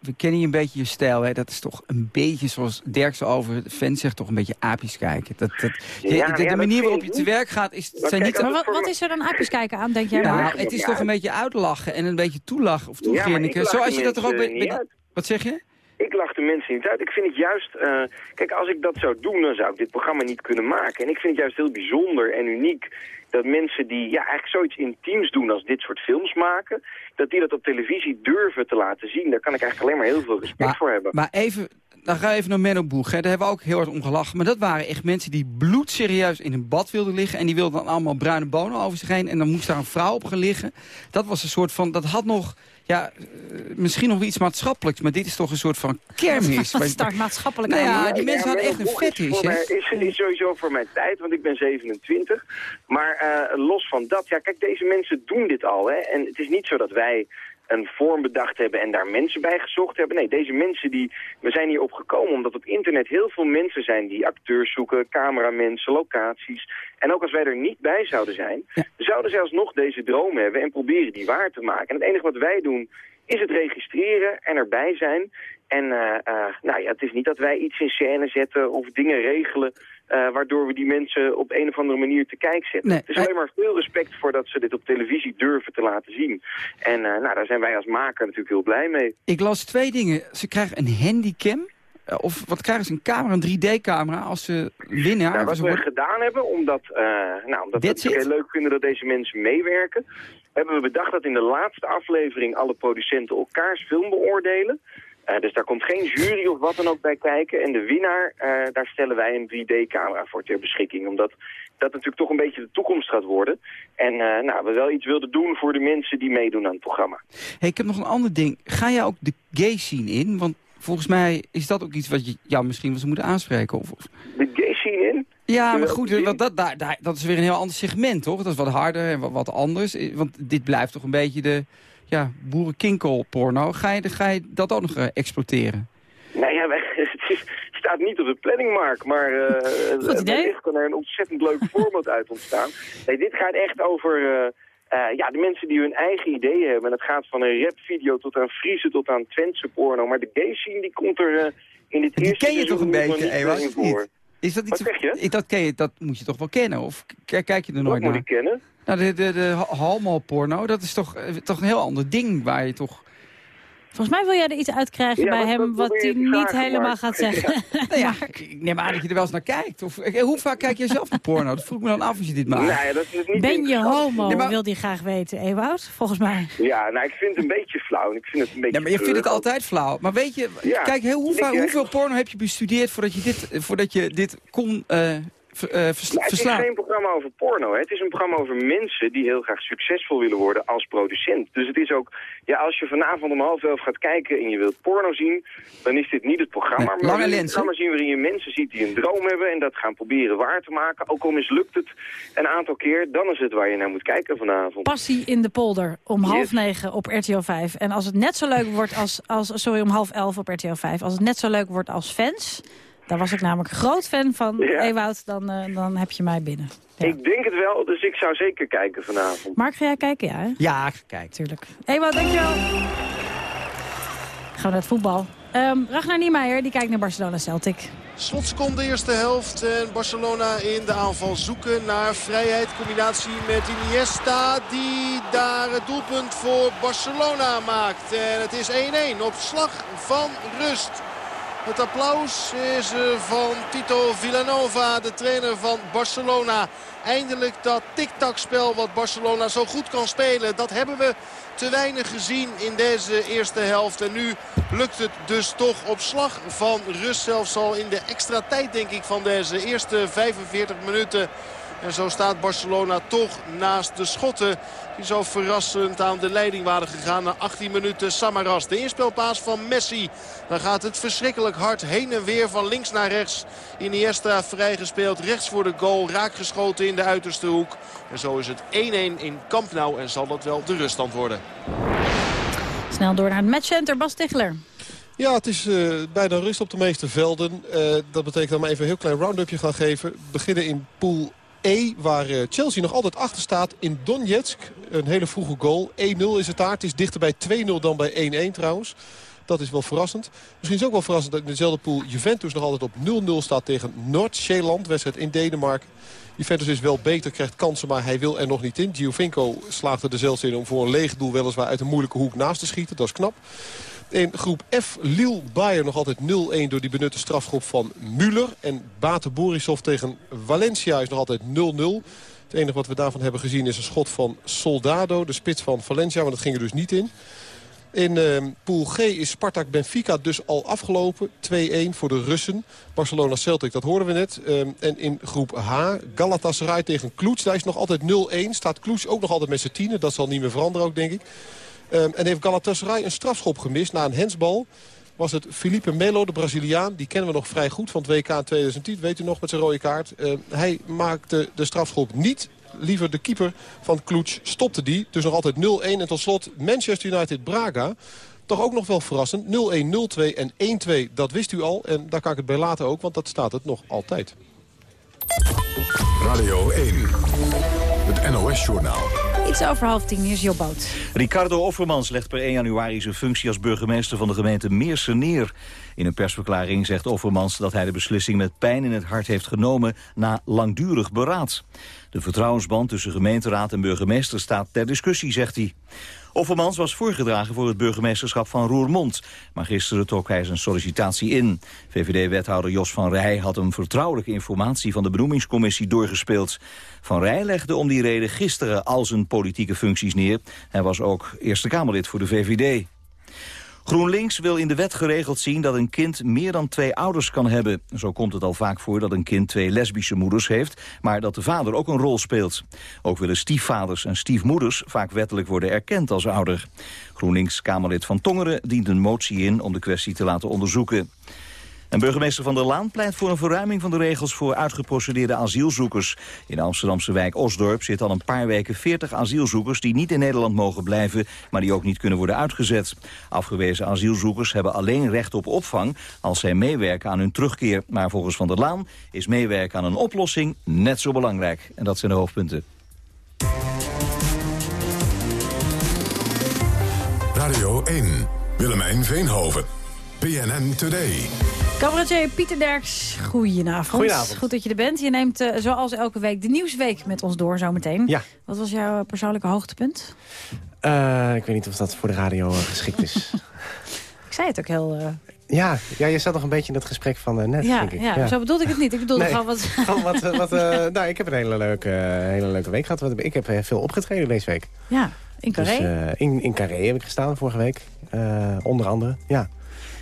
[SPEAKER 4] we kennen je een beetje je stijl. Hè? Dat is toch een beetje zoals Dirk over de fans zegt, toch een beetje aapjes kijken. Dat, dat, je- de,
[SPEAKER 16] ja,
[SPEAKER 4] de
[SPEAKER 16] dat
[SPEAKER 4] manier waarop je te werk gaat, is,
[SPEAKER 16] Maar
[SPEAKER 4] zijn
[SPEAKER 16] kijk,
[SPEAKER 4] niet...
[SPEAKER 3] Maar wat, wat is er dan aapjes kijken aan, denk jij?
[SPEAKER 4] Nou, het is toch een beetje uitlachen en een beetje toelachen of
[SPEAKER 16] lach
[SPEAKER 4] Zoals je dat toch ook bij... bij-. Wat zeg je?
[SPEAKER 16] Ik lach de mensen niet uit. Ik vind het juist... eh, kijk, als ik dat zou doen, dan zou ik dit programma niet kunnen maken. En ik vind het juist heel bijzonder en uniek... dat mensen die ja, eigenlijk zoiets intiems doen als dit soort films maken... dat die dat op televisie durven te laten zien. Daar kan ik eigenlijk alleen maar heel veel respect voor hebben.
[SPEAKER 4] Maar even, dan ga even naar Menno Boeg. Hè. Daar hebben we ook heel hard om gelachen. Maar dat waren echt mensen die bloedserieus in een bad wilden liggen. En die wilden dan allemaal bruine bonen over zich heen. En dan moest daar een vrouw op gaan liggen. Dat was een soort van, dat had nog... Ja, eh, misschien nog wel iets maatschappelijks, maar dit is toch een soort van kermis.
[SPEAKER 3] Wat start maatschappelijk
[SPEAKER 4] Nou ja,
[SPEAKER 3] aan?
[SPEAKER 4] die mensen hadden echt een
[SPEAKER 16] Boeg is
[SPEAKER 4] hè?
[SPEAKER 16] Is, is sowieso voor mijn tijd, want ik ben 27. Maar eh, los van dat, ja, kijk, deze mensen doen dit al. Hè? En het is niet zo dat wij een vorm bedacht hebben en daar mensen bij gezocht hebben. Nee, deze mensen die, we zijn hierop gekomen omdat op internet heel veel mensen zijn die acteurs zoeken, cameramensen, locaties. En ook als wij er niet bij zouden zijn, zouden zij alsnog deze droom hebben en proberen die waar te maken. En het enige wat wij doen is het registreren en erbij zijn. En eh, eh, nou ja, het is niet dat wij iets in scène zetten of dingen regelen... eh, waardoor we die mensen op een of andere manier te kijk zetten.
[SPEAKER 4] Nee,
[SPEAKER 16] het is alleen maar veel respect voor dat ze dit op televisie durven te laten zien. En nou, daar zijn wij als maker natuurlijk heel blij mee.
[SPEAKER 4] Ik las twee dingen. Ze krijgen een handycam. Of wat krijgen ze? Een camera, een 3D-camera als ze winnen.
[SPEAKER 16] Nou, wat we
[SPEAKER 4] worden-
[SPEAKER 16] gedaan hebben, omdat, nou, omdat we het heel leuk vinden dat deze mensen meewerken... hebben we bedacht dat in de laatste aflevering alle producenten elkaars film beoordelen... Eh, dus daar komt geen jury of wat dan ook bij kijken. En de winnaar, eh, daar stellen wij een 3D-camera voor ter beschikking. Omdat dat natuurlijk toch een beetje de toekomst gaat worden. En eh, nou, we wel iets wilden doen voor de mensen die meedoen aan het programma.
[SPEAKER 4] Hey, ik heb nog een ander ding. Ga jij ook de gay scene in? Want volgens mij is dat ook iets wat je jou misschien wel zou moeten aanspreken. Of, of-
[SPEAKER 16] De gay scene in?
[SPEAKER 4] Ja, maar goed, want dat, daar, daar, dat is weer een heel ander segment, toch? Dat is wat harder en wat, wat anders. Want dit blijft toch een beetje de ja, boerenkinkel-porno. Ga je, ga je dat ook nog eh, exploiteren?
[SPEAKER 16] Nou ja, het staat niet op de planning, Mark. Maar
[SPEAKER 3] idee.
[SPEAKER 16] wellicht kan er een ontzettend leuk format uit ontstaan. Nee, dit gaat echt over ja, de mensen die hun eigen ideeën hebben. En het gaat van een rapvideo tot aan Friese tot aan Twentse porno. Maar de gay scene die komt er eh, in dit
[SPEAKER 4] Die
[SPEAKER 16] eerste
[SPEAKER 4] ken je toch een beetje, of
[SPEAKER 16] voor.
[SPEAKER 4] Is dat, iets,
[SPEAKER 16] Wat zeg je?
[SPEAKER 4] Dat, ken je, dat moet je toch wel kennen? Of kijk je er
[SPEAKER 16] Dat
[SPEAKER 4] nooit
[SPEAKER 16] moet
[SPEAKER 4] naar?
[SPEAKER 16] ik kennen.
[SPEAKER 4] Nou, de, de, de Halmo-porno, dat is toch, eh, toch een heel ander ding waar je toch...
[SPEAKER 3] Volgens mij wil jij er iets uitkrijgen
[SPEAKER 16] Ja,
[SPEAKER 3] bij hem
[SPEAKER 16] wat
[SPEAKER 3] hij niet helemaal gaat zeggen.
[SPEAKER 4] Nou ja, ik ik neem aan dat je er wel eens naar kijkt. Of, eh, hoe vaak kijk jij zelf naar porno? Dat vroeg ik me dan af als je dit maakt.
[SPEAKER 16] Nou ja, dat is niet
[SPEAKER 3] Ben je homo,
[SPEAKER 4] Nee, maar-
[SPEAKER 3] wil hij graag weten, Ewout? Volgens mij.
[SPEAKER 16] Ja, nou, ik vind het een beetje flauw. en Ik vind het een beetje
[SPEAKER 4] Ja, maar je vindt het altijd flauw. Maar weet je,
[SPEAKER 16] Ja,
[SPEAKER 4] kijk, heel, hoe hoeveel porno heb je bestudeerd voordat je dit, voordat je dit kon eh, vers-
[SPEAKER 16] Nou, het is geen programma over porno. Hè. Het is een programma over mensen die heel graag succesvol willen worden als producent. Dus het is ook, ja, als je vanavond om half elf gaat kijken en je wilt porno zien, dan is dit niet het programma.
[SPEAKER 4] Nee,
[SPEAKER 16] maar
[SPEAKER 4] lens,
[SPEAKER 16] het programma zien waarin je mensen ziet die een droom hebben en dat gaan proberen waar te maken. Ook al mislukt het een aantal keer, dan is het waar je naar moet kijken vanavond.
[SPEAKER 3] Passie in de polder om half
[SPEAKER 16] Yes.
[SPEAKER 3] negen op RTL 5. En als het net zo leuk wordt als, als... Sorry, om half elf op RTL 5. Als het net zo leuk wordt als fans... Daar was ik namelijk groot fan van,
[SPEAKER 16] Ja.
[SPEAKER 3] Ewout. Dan, eh, dan heb je mij binnen.
[SPEAKER 16] Ik denk het wel, dus ik zou zeker kijken vanavond.
[SPEAKER 3] Mark, ga jij kijken? Ja, hè?
[SPEAKER 4] Ja, kijk.
[SPEAKER 3] Tuurlijk. Ewout, dankjewel. Gaan we naar het voetbal. Ehm Ragnar Niemeyer, die kijkt naar Barcelona Celtic.
[SPEAKER 5] Slotseconde eerste helft en Barcelona in de aanval zoeken naar vrijheid. Combinatie met Iniesta die daar het doelpunt voor Barcelona maakt. En het is 1-1 op slag van rust. Het applaus is eh, van Tito Villanova, de trainer van Barcelona. Eindelijk dat tic-tac-spel wat Barcelona zo goed kan spelen. Dat hebben we te weinig gezien in deze eerste helft. En nu lukt het dus toch op slag van rust. Zelfs al in de extra tijd denk ik van deze eerste 45 minuten. En zo staat Barcelona toch naast de schotten. Die zo verrassend aan de leiding waren gegaan na 18 minuten. Samaras, de inspelpaas van Messi. Dan gaat het verschrikkelijk hard heen en weer van links naar rechts. Iniesta vrijgespeeld, rechts voor de goal. Raakgeschoten in de uiterste hoek. En zo is het 1-1 in Camp Nou en zal dat wel de ruststand worden.
[SPEAKER 3] Snel door naar het matchcenter, Bas Tichler.
[SPEAKER 6] Ja, het is eh, bijna rust op de meeste velden. Eh, dat betekent dat we even een heel klein round-upje gaan geven. We beginnen in pool E, waar eh, Chelsea nog altijd achter staat in Donetsk. Een hele vroege goal. 1-0 is het daar. Het is dichter bij 2-0 dan bij 1-1 trouwens. Dat is wel verrassend. Misschien is ook wel verrassend dat in dezelfde pool Juventus nog altijd op 0-0 staat tegen Noord-Zeeland. Wedstrijd in Denemarken. Juventus is wel beter, krijgt kansen, maar hij wil er nog niet in. Giovinco slaagt er zelfs in om voor een leeg doel weliswaar uit een moeilijke hoek naast te schieten. Dat is knap. In groep F Lille Bayern nog altijd 0-1 door die benutte strafschop van Müller. En Bate Borisov tegen Valencia is nog altijd 0-0. Het enige wat we daarvan hebben gezien is een schot van Soldado, de spits van Valencia. Maar dat ging er dus niet in. In uh, pool G is Spartak Benfica dus al afgelopen. 2-1 voor de Russen. Barcelona Celtic, dat hoorden we net. Um, en in groep H, Galatasaray tegen Kloets. Daar is nog altijd 0-1. Staat Kloets ook nog altijd met z'n tienen. Dat zal niet meer veranderen ook, denk ik. Um, en heeft Galatasaray een strafschop gemist na een hensbal. Was het Felipe Melo, de Braziliaan. Die kennen we nog vrij goed van het WK in 2010. Weet u nog met zijn rode kaart. Uh, hij maakte de strafschop niet liever de keeper van Kloets stopte die. Dus nog altijd 0-1. En tot slot Manchester United Braga. Toch ook nog wel verrassend. 0-1, 0-2 en 1-2. Dat wist u al. En daar kan ik het bij laten ook. Want dat staat het nog altijd.
[SPEAKER 2] Radio 1. Het NOS-journaal.
[SPEAKER 3] Iets over half tien, hier is Jobboot.
[SPEAKER 1] Ricardo Offermans legt per 1 januari zijn functie als burgemeester van de gemeente Meersen neer. In een persverklaring zegt Offermans dat hij de beslissing met pijn in het hart heeft genomen na langdurig beraad. De vertrouwensband tussen gemeenteraad en burgemeester staat ter discussie, zegt hij. Offermans was voorgedragen voor het burgemeesterschap van Roermond. Maar gisteren trok hij zijn sollicitatie in. VVD-wethouder Jos van Rij had hem vertrouwelijke informatie van de benoemingscommissie doorgespeeld. Van Rij legde om die reden gisteren al zijn politieke functies neer. Hij was ook Eerste Kamerlid voor de VVD. GroenLinks wil in de wet geregeld zien dat een kind meer dan twee ouders kan hebben. Zo komt het al vaak voor dat een kind twee lesbische moeders heeft, maar dat de vader ook een rol speelt. Ook willen stiefvaders en stiefmoeders vaak wettelijk worden erkend als ouder. GroenLinks-Kamerlid Van Tongeren dient een motie in om de kwestie te laten onderzoeken. En burgemeester Van der Laan pleit voor een verruiming van de regels voor uitgeprocedeerde asielzoekers. In Amsterdamse wijk Osdorp zitten al een paar weken 40 asielzoekers die niet in Nederland mogen blijven, maar die ook niet kunnen worden uitgezet. Afgewezen asielzoekers hebben alleen recht op opvang als zij meewerken aan hun terugkeer. Maar volgens Van der Laan is meewerken aan een oplossing net zo belangrijk. En dat zijn de hoofdpunten.
[SPEAKER 2] Radio 1. Willemijn Veenhoven. PNN Today.
[SPEAKER 3] Cabaretier Pieter Derks, goedenavond.
[SPEAKER 23] Goedenavond.
[SPEAKER 3] Goed dat je er bent. Je neemt uh, zoals elke week de Nieuwsweek met ons door zometeen.
[SPEAKER 23] Ja.
[SPEAKER 3] Wat was jouw persoonlijke hoogtepunt?
[SPEAKER 23] Uh, ik weet niet of dat voor de radio uh, geschikt is.
[SPEAKER 3] ik zei het ook heel... uh,
[SPEAKER 23] Ja, ja, je zat nog een beetje in het gesprek van uh, net,
[SPEAKER 3] ja,
[SPEAKER 23] denk ik.
[SPEAKER 3] Ja, zo bedoelde ik het niet. Ik bedoelde
[SPEAKER 23] Nee,
[SPEAKER 3] gewoon wat...
[SPEAKER 23] Gewoon wat, wat, uh, nou, ik heb een hele leuke, hele leuke week gehad. Ik heb veel opgetreden deze week.
[SPEAKER 3] Ja, in Carré.
[SPEAKER 23] Dus, in, in Carré heb ik gestaan vorige week. Onder andere, ja.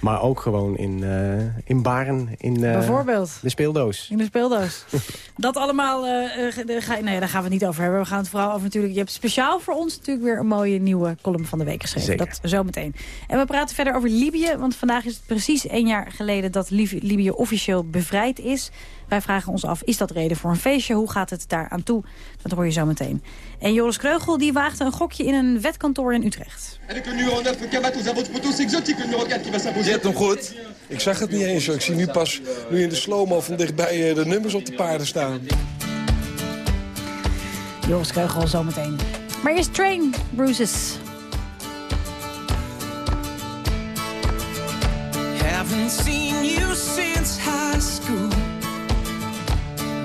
[SPEAKER 23] Maar ook gewoon in, uh, in Baren. In, uh,
[SPEAKER 3] Bijvoorbeeld.
[SPEAKER 23] De speeldoos.
[SPEAKER 3] In de speeldoos. dat allemaal, uh, ga, nee, daar gaan we het niet over hebben. We gaan het vooral over natuurlijk... Je hebt speciaal voor ons natuurlijk weer een mooie nieuwe column van de week geschreven.
[SPEAKER 23] Zeker.
[SPEAKER 3] Dat zometeen. En we praten verder over Libië. Want vandaag is het precies één jaar geleden dat Libië officieel bevrijd is. Wij vragen ons af, is dat reden voor een feestje? Hoe gaat het daar aan toe? Dat hoor je zo meteen. En Joris Kreugel die waagde een gokje in een wetkantoor in Utrecht.
[SPEAKER 24] Avec le numéro 9, Kabat aux votre poteau, c'est exotique le numéro 4 qui va s'imposer.
[SPEAKER 25] Je hebt hem goed. Ik zag het niet eens. Ik zie nu pas nu in de slow-mo van dichtbij de nummers op de paarden staan.
[SPEAKER 3] Joris Kreugel zometeen. Maar eerst Train Bruises.
[SPEAKER 15] Haven't seen you since high school.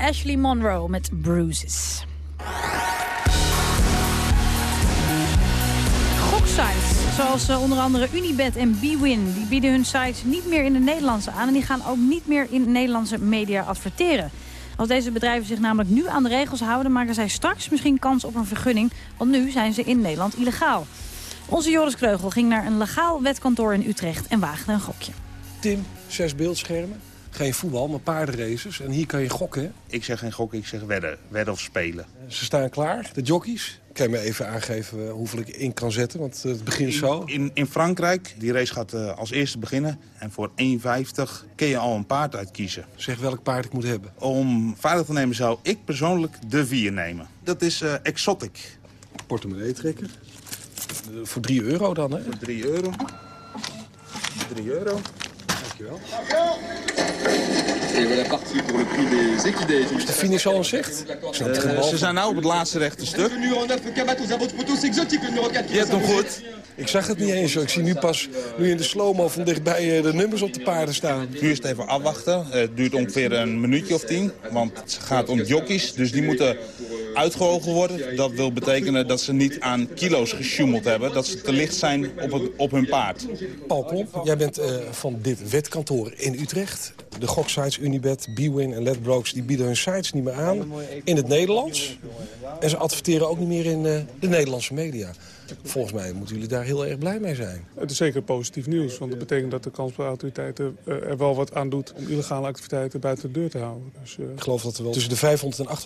[SPEAKER 3] Ashley Monroe met Bruises. Goksites, zoals eh, onder andere Unibet en Bwin... die bieden hun sites niet meer in het Nederlands aan... en die gaan ook niet meer in Nederlandse media adverteren. Als deze bedrijven zich namelijk nu aan de regels houden... maken zij straks misschien kans op een vergunning... want nu zijn ze in Nederland illegaal. Onze Joris Kreugel ging naar een legaal wetkantoor in Utrecht... en waagde een gokje.
[SPEAKER 25] Tim, zes beeldschermen. Geen voetbal, maar paardenraces. En hier kan je gokken?
[SPEAKER 26] Ik zeg geen gokken, ik zeg wedden. Wedden of spelen.
[SPEAKER 25] Ze staan klaar, de jockeys. Kan je me even aangeven eh, hoeveel ik in kan zetten? Want eh, het begint zo.
[SPEAKER 26] In, in Frankrijk, die race gaat eh, als eerste beginnen. En voor 1,50 kun je al een paard uitkiezen.
[SPEAKER 25] Zeg welk paard ik moet hebben.
[SPEAKER 26] Om veilig te nemen zou ik persoonlijk de 4 nemen. Dat is eh, Exotic.
[SPEAKER 25] Portemonnee trekken. Voor 3 euro dan, hè?
[SPEAKER 26] Voor 3 euro. 3 euro.
[SPEAKER 25] Dankjewel. Is de finish al in zicht?
[SPEAKER 26] Eh, ze zijn nou op het laatste rechte stuk.
[SPEAKER 24] Numéro 9, Kabat aux abots de poteau, c'est exotique le numéro 4 qui
[SPEAKER 26] Je hebt hem goed.
[SPEAKER 25] Ik zag het niet eens. zo. Ik zie nu pas nu in de slow-mo van dichtbij eh, de nummers op de paarden staan.
[SPEAKER 26] Nu is het even afwachten. Het duurt ongeveer een minuutje of tien. Want het gaat om jockeys. Dus die moeten uitgewogen worden. Dat wil betekenen dat ze niet aan kilo's gesjoemeld hebben. Dat ze te licht zijn op, op hun paard.
[SPEAKER 25] Paul Klomp, jij bent eh, van dit wetkantoor in Utrecht. De goksites Unibet, Bwin en Ledbrokes die bieden hun sites niet meer aan in het Nederlands. En ze adverteren ook niet meer in eh, de Nederlandse media. Volgens mij moeten jullie daar heel erg blij mee zijn.
[SPEAKER 27] Het is zeker positief nieuws, want dat betekent dat de kansspelautoriteiten eh, er wel wat aan doet om illegale activiteiten buiten de deur te houden. Dus, eh,
[SPEAKER 25] Ik geloof dat er wel tussen de 500 en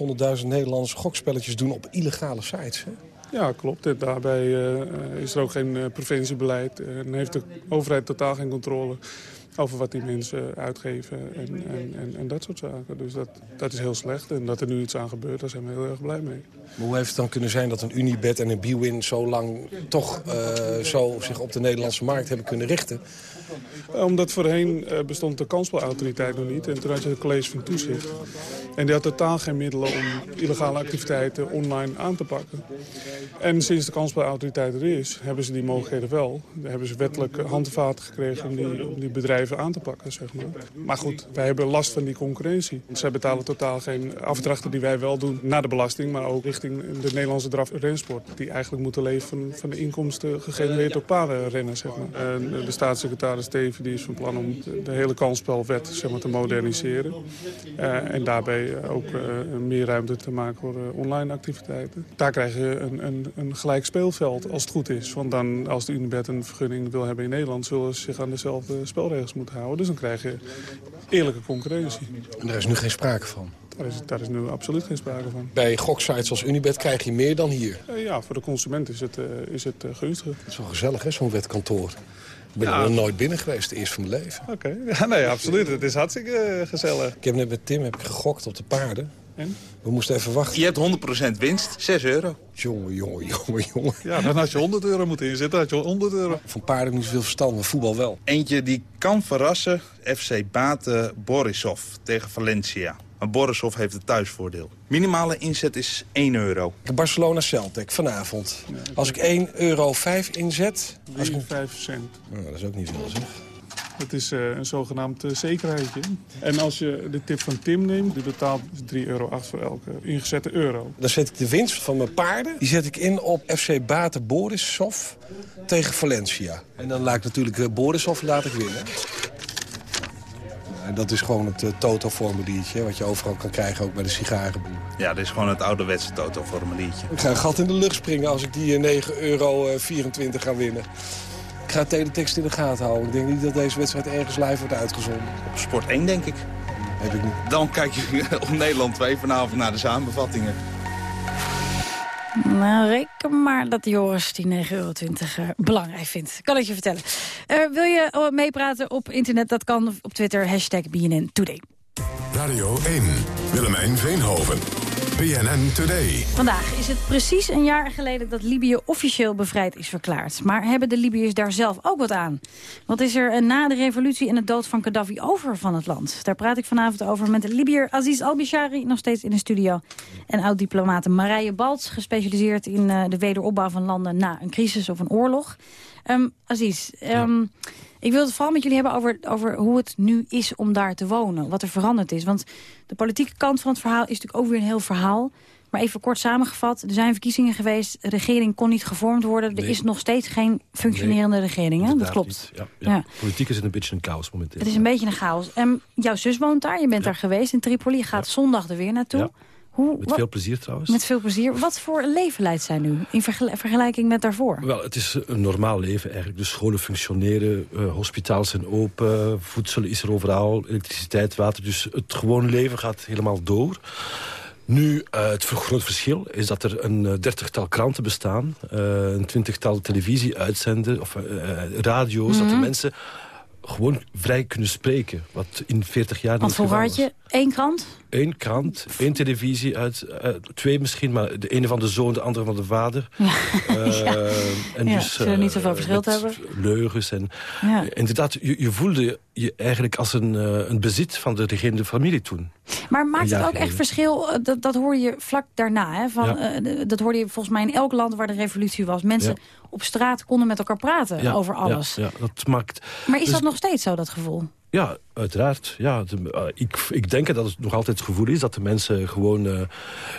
[SPEAKER 25] 800.000 Nederlandse gokspelletjes doen op illegale sites. Hè?
[SPEAKER 27] ja, klopt. En daarbij is er ook geen preventiebeleid en heeft de overheid totaal geen controle over wat die mensen uitgeven en, en, en, dat soort zaken. Dus dat, dat is heel slecht. En dat er nu iets aan gebeurt, daar zijn we heel erg blij mee.
[SPEAKER 25] Maar hoe heeft het dan kunnen zijn dat een Unibet en een Bwin zo lang toch eh, zo zich op de Nederlandse markt hebben kunnen richten?
[SPEAKER 27] Omdat voorheen eh, bestond de kansspelautoriteit nog niet. En toen had je het college van toezicht. En die had totaal geen middelen om illegale activiteiten online aan te pakken. En sinds de kansspelautoriteit er is, hebben ze die mogelijkheden wel. Dan hebben ze wettelijk handvaten gekregen om die, die bedrijven aan te pakken, zeg maar. Maar goed, wij hebben last van die concurrentie. Zij betalen totaal geen afdrachten die wij wel doen naar de belasting... maar ook richting de Nederlandse draf rensport. Die eigenlijk moeten leven van, van de inkomsten gegenereerd door paardenrennen, zeg maar. En de staatssecretaris Steven die is van plan om de hele kansspelwet zeg maar, te moderniseren. Eh, en daarbij eh, ook eh, meer ruimte te maken voor online activiteiten. Daar krijg je een, een, een gelijk speelveld als het goed is. Want dan, als de Unibet een vergunning wil hebben in Nederland... zullen ze zich aan dezelfde spelregels moeten houden. Dus dan krijg je eerlijke concurrentie.
[SPEAKER 25] En daar is nu geen sprake van.
[SPEAKER 27] Daar is, daar is nu absoluut geen sprake van.
[SPEAKER 25] Bij goksites als Unibet krijg je meer dan hier.
[SPEAKER 27] Eh, ja, voor de consument is het, eh, is het eh, gunstig.
[SPEAKER 25] Het is wel gezellig, hè, zo'n wetkantoor. Ik ben
[SPEAKER 27] Ja.
[SPEAKER 25] er nog nooit binnen geweest, eerst van mijn leven.
[SPEAKER 27] Oké, ja, nee, absoluut. Het is hartstikke gezellig.
[SPEAKER 25] Ik heb net met Tim heb ik gegokt op de paarden.
[SPEAKER 27] En?
[SPEAKER 25] We moesten even wachten.
[SPEAKER 26] Je hebt 100% winst, 6 euro.
[SPEAKER 25] Jongen, jongen, jongen, jongen.
[SPEAKER 27] Ja, dan had je 100 euro moeten inzetten. had je 100 euro.
[SPEAKER 25] Van paarden heb ik niet zoveel verstand, maar voetbal wel.
[SPEAKER 26] Eentje die kan verrassen. FC Bate Borisov tegen Valencia. Maar Borisov heeft het thuisvoordeel. Minimale inzet is 1 euro.
[SPEAKER 25] Barcelona Celtic vanavond. Als ik 1,5 euro inzet... Als ik...
[SPEAKER 27] 5 cent.
[SPEAKER 25] Nou, dat is ook niet veel, zeg.
[SPEAKER 27] Het is eh, een zogenaamd eh, zekerheidje. En als je de tip van Tim neemt, die betaalt 3,08 euro voor elke ingezette euro.
[SPEAKER 25] Dan zet ik de winst van mijn paarden die zet ik in op FC Bate Borisov tegen Valencia. En dan laat ik natuurlijk eh, Borisov laat ik winnen. En dat is gewoon het uh, Toto-formuliertje, wat je overal kan krijgen, ook bij de sigarenboer.
[SPEAKER 26] Ja, dit is gewoon het ouderwetse Toto-formuliertje.
[SPEAKER 25] Ik ga een gat in de lucht springen als ik die 9,24 euro ga winnen. Ik ga teletext in de gaten houden. Ik denk niet dat deze wedstrijd ergens live wordt uitgezonden.
[SPEAKER 26] Op Sport 1, denk ik.
[SPEAKER 25] Heb ik niet.
[SPEAKER 26] Dan kijk je op Nederland 2 vanavond naar de samenvattingen.
[SPEAKER 3] Nou, reken maar dat Joris die 9,20 euro uh, belangrijk vindt. Kan ik je vertellen. Uh, wil je uh, meepraten op internet? Dat kan op Twitter, hashtag BNN Today.
[SPEAKER 2] Radio 1, Willemijn Veenhoven. BNN Today.
[SPEAKER 3] Vandaag is het precies een jaar geleden dat Libië officieel bevrijd is verklaard. Maar hebben de Libiërs daar zelf ook wat aan? Wat is er na de revolutie en de dood van Gaddafi over van het land? Daar praat ik vanavond over met de Libiër Aziz Al-Bishari, nog steeds in de studio. En oud-diplomate Marije Balts, gespecialiseerd in uh, de wederopbouw van landen na een crisis of een oorlog. Um, Aziz, um, ja. Ik wil het vooral met jullie hebben over, over hoe het nu is om daar te wonen. Wat er veranderd is. Want de politieke kant van het verhaal is natuurlijk ook weer een heel verhaal. Maar even kort samengevat, er zijn verkiezingen geweest. De regering kon niet gevormd worden. Nee. Er is nog steeds geen functionerende
[SPEAKER 12] nee,
[SPEAKER 3] regering. Hè? Dat klopt.
[SPEAKER 12] Ja, ja. ja, Politiek is het een beetje een chaos momenteel.
[SPEAKER 3] Het is een beetje een chaos. En jouw zus woont daar. Je bent daar geweest in Tripoli. Je gaat zondag er weer naartoe.
[SPEAKER 12] Hoe, met veel plezier trouwens.
[SPEAKER 3] Met veel plezier. Wat voor leven leidt zij nu in vergelijking met daarvoor?
[SPEAKER 12] Wel, het is een normaal leven eigenlijk. De scholen functioneren, uh, hospitaals zijn open, voedsel is er overal, elektriciteit, water. Dus het gewone leven gaat helemaal door. Nu, uh, het groot verschil is dat er een uh, dertigtal kranten bestaan. Een twintigtal televisie uitzenden, of radio's. Mm -hmm. Dat de mensen gewoon vrij kunnen spreken. Wat in 40 jaar
[SPEAKER 3] Want vroeger had je één krant?
[SPEAKER 12] Eén krant, één televisie uit, uh, twee misschien, maar de ene van de zoon, de andere van de vader.
[SPEAKER 3] Ja. Uh, ja. En ja, dus, zullen niet zoveel verschil te hebben.
[SPEAKER 12] Leugens en inderdaad, je, je, voelde je eigenlijk als een, een bezit van de regerende familie toen.
[SPEAKER 3] Maar maakt het ook echt verschil, dat, dat hoor je vlak daarna, hè, van, dat hoorde je volgens mij in elk land waar de revolutie was. Mensen op straat konden met elkaar praten over alles.
[SPEAKER 12] Ja, dat maakt...
[SPEAKER 3] Maar is dus, dat nog steeds zo, dat gevoel?
[SPEAKER 12] Ja, uiteraard. Ja, de, uh, ik, ik denk dat het nog altijd het gevoel is... dat de mensen gewoon uh,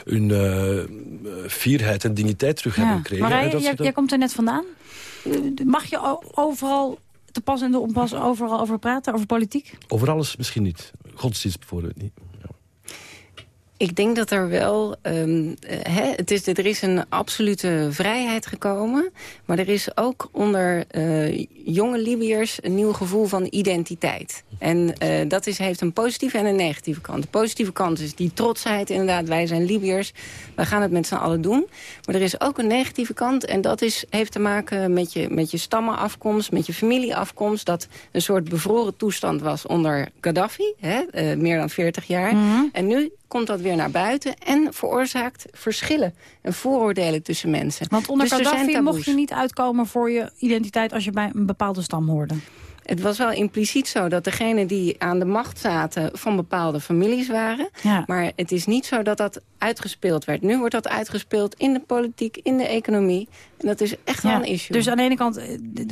[SPEAKER 12] hun uh, fierheid en digniteit terug ja. hebben gekregen.
[SPEAKER 3] Maar jij,
[SPEAKER 12] jij,
[SPEAKER 3] jij komt er net vandaan. Mag je overal te pas en te onpas overal over praten, over politiek?
[SPEAKER 12] Over alles misschien niet. Godsdienst bijvoorbeeld niet.
[SPEAKER 13] Ik denk dat er wel... Um, he, het is, er is een absolute vrijheid gekomen. Maar er is ook onder uh, jonge Libiërs een nieuw gevoel van identiteit. En uh, dat is, heeft een positieve en een negatieve kant. De positieve kant is die trotsheid inderdaad. Wij zijn Libiërs. Wij gaan het met z'n allen doen. Maar er is ook een negatieve kant. En dat is, heeft te maken met je, met je stammenafkomst, met je familieafkomst. Dat een soort bevroren toestand was onder Gaddafi. Hè, uh, meer dan 40 jaar. Mm -hmm. En nu komt dat weer naar buiten en veroorzaakt verschillen en vooroordelen tussen mensen.
[SPEAKER 3] Want onder dus Gaddafi mocht je niet uitkomen voor je identiteit als je bij een bepaalde stam hoorde.
[SPEAKER 13] Het was wel impliciet zo dat degenen die aan de macht zaten van bepaalde families waren. Ja. Maar het is niet zo dat dat uitgespeeld werd. Nu wordt dat uitgespeeld in de politiek, in de economie. En dat is echt ja. wel een issue.
[SPEAKER 3] Dus aan de ene kant,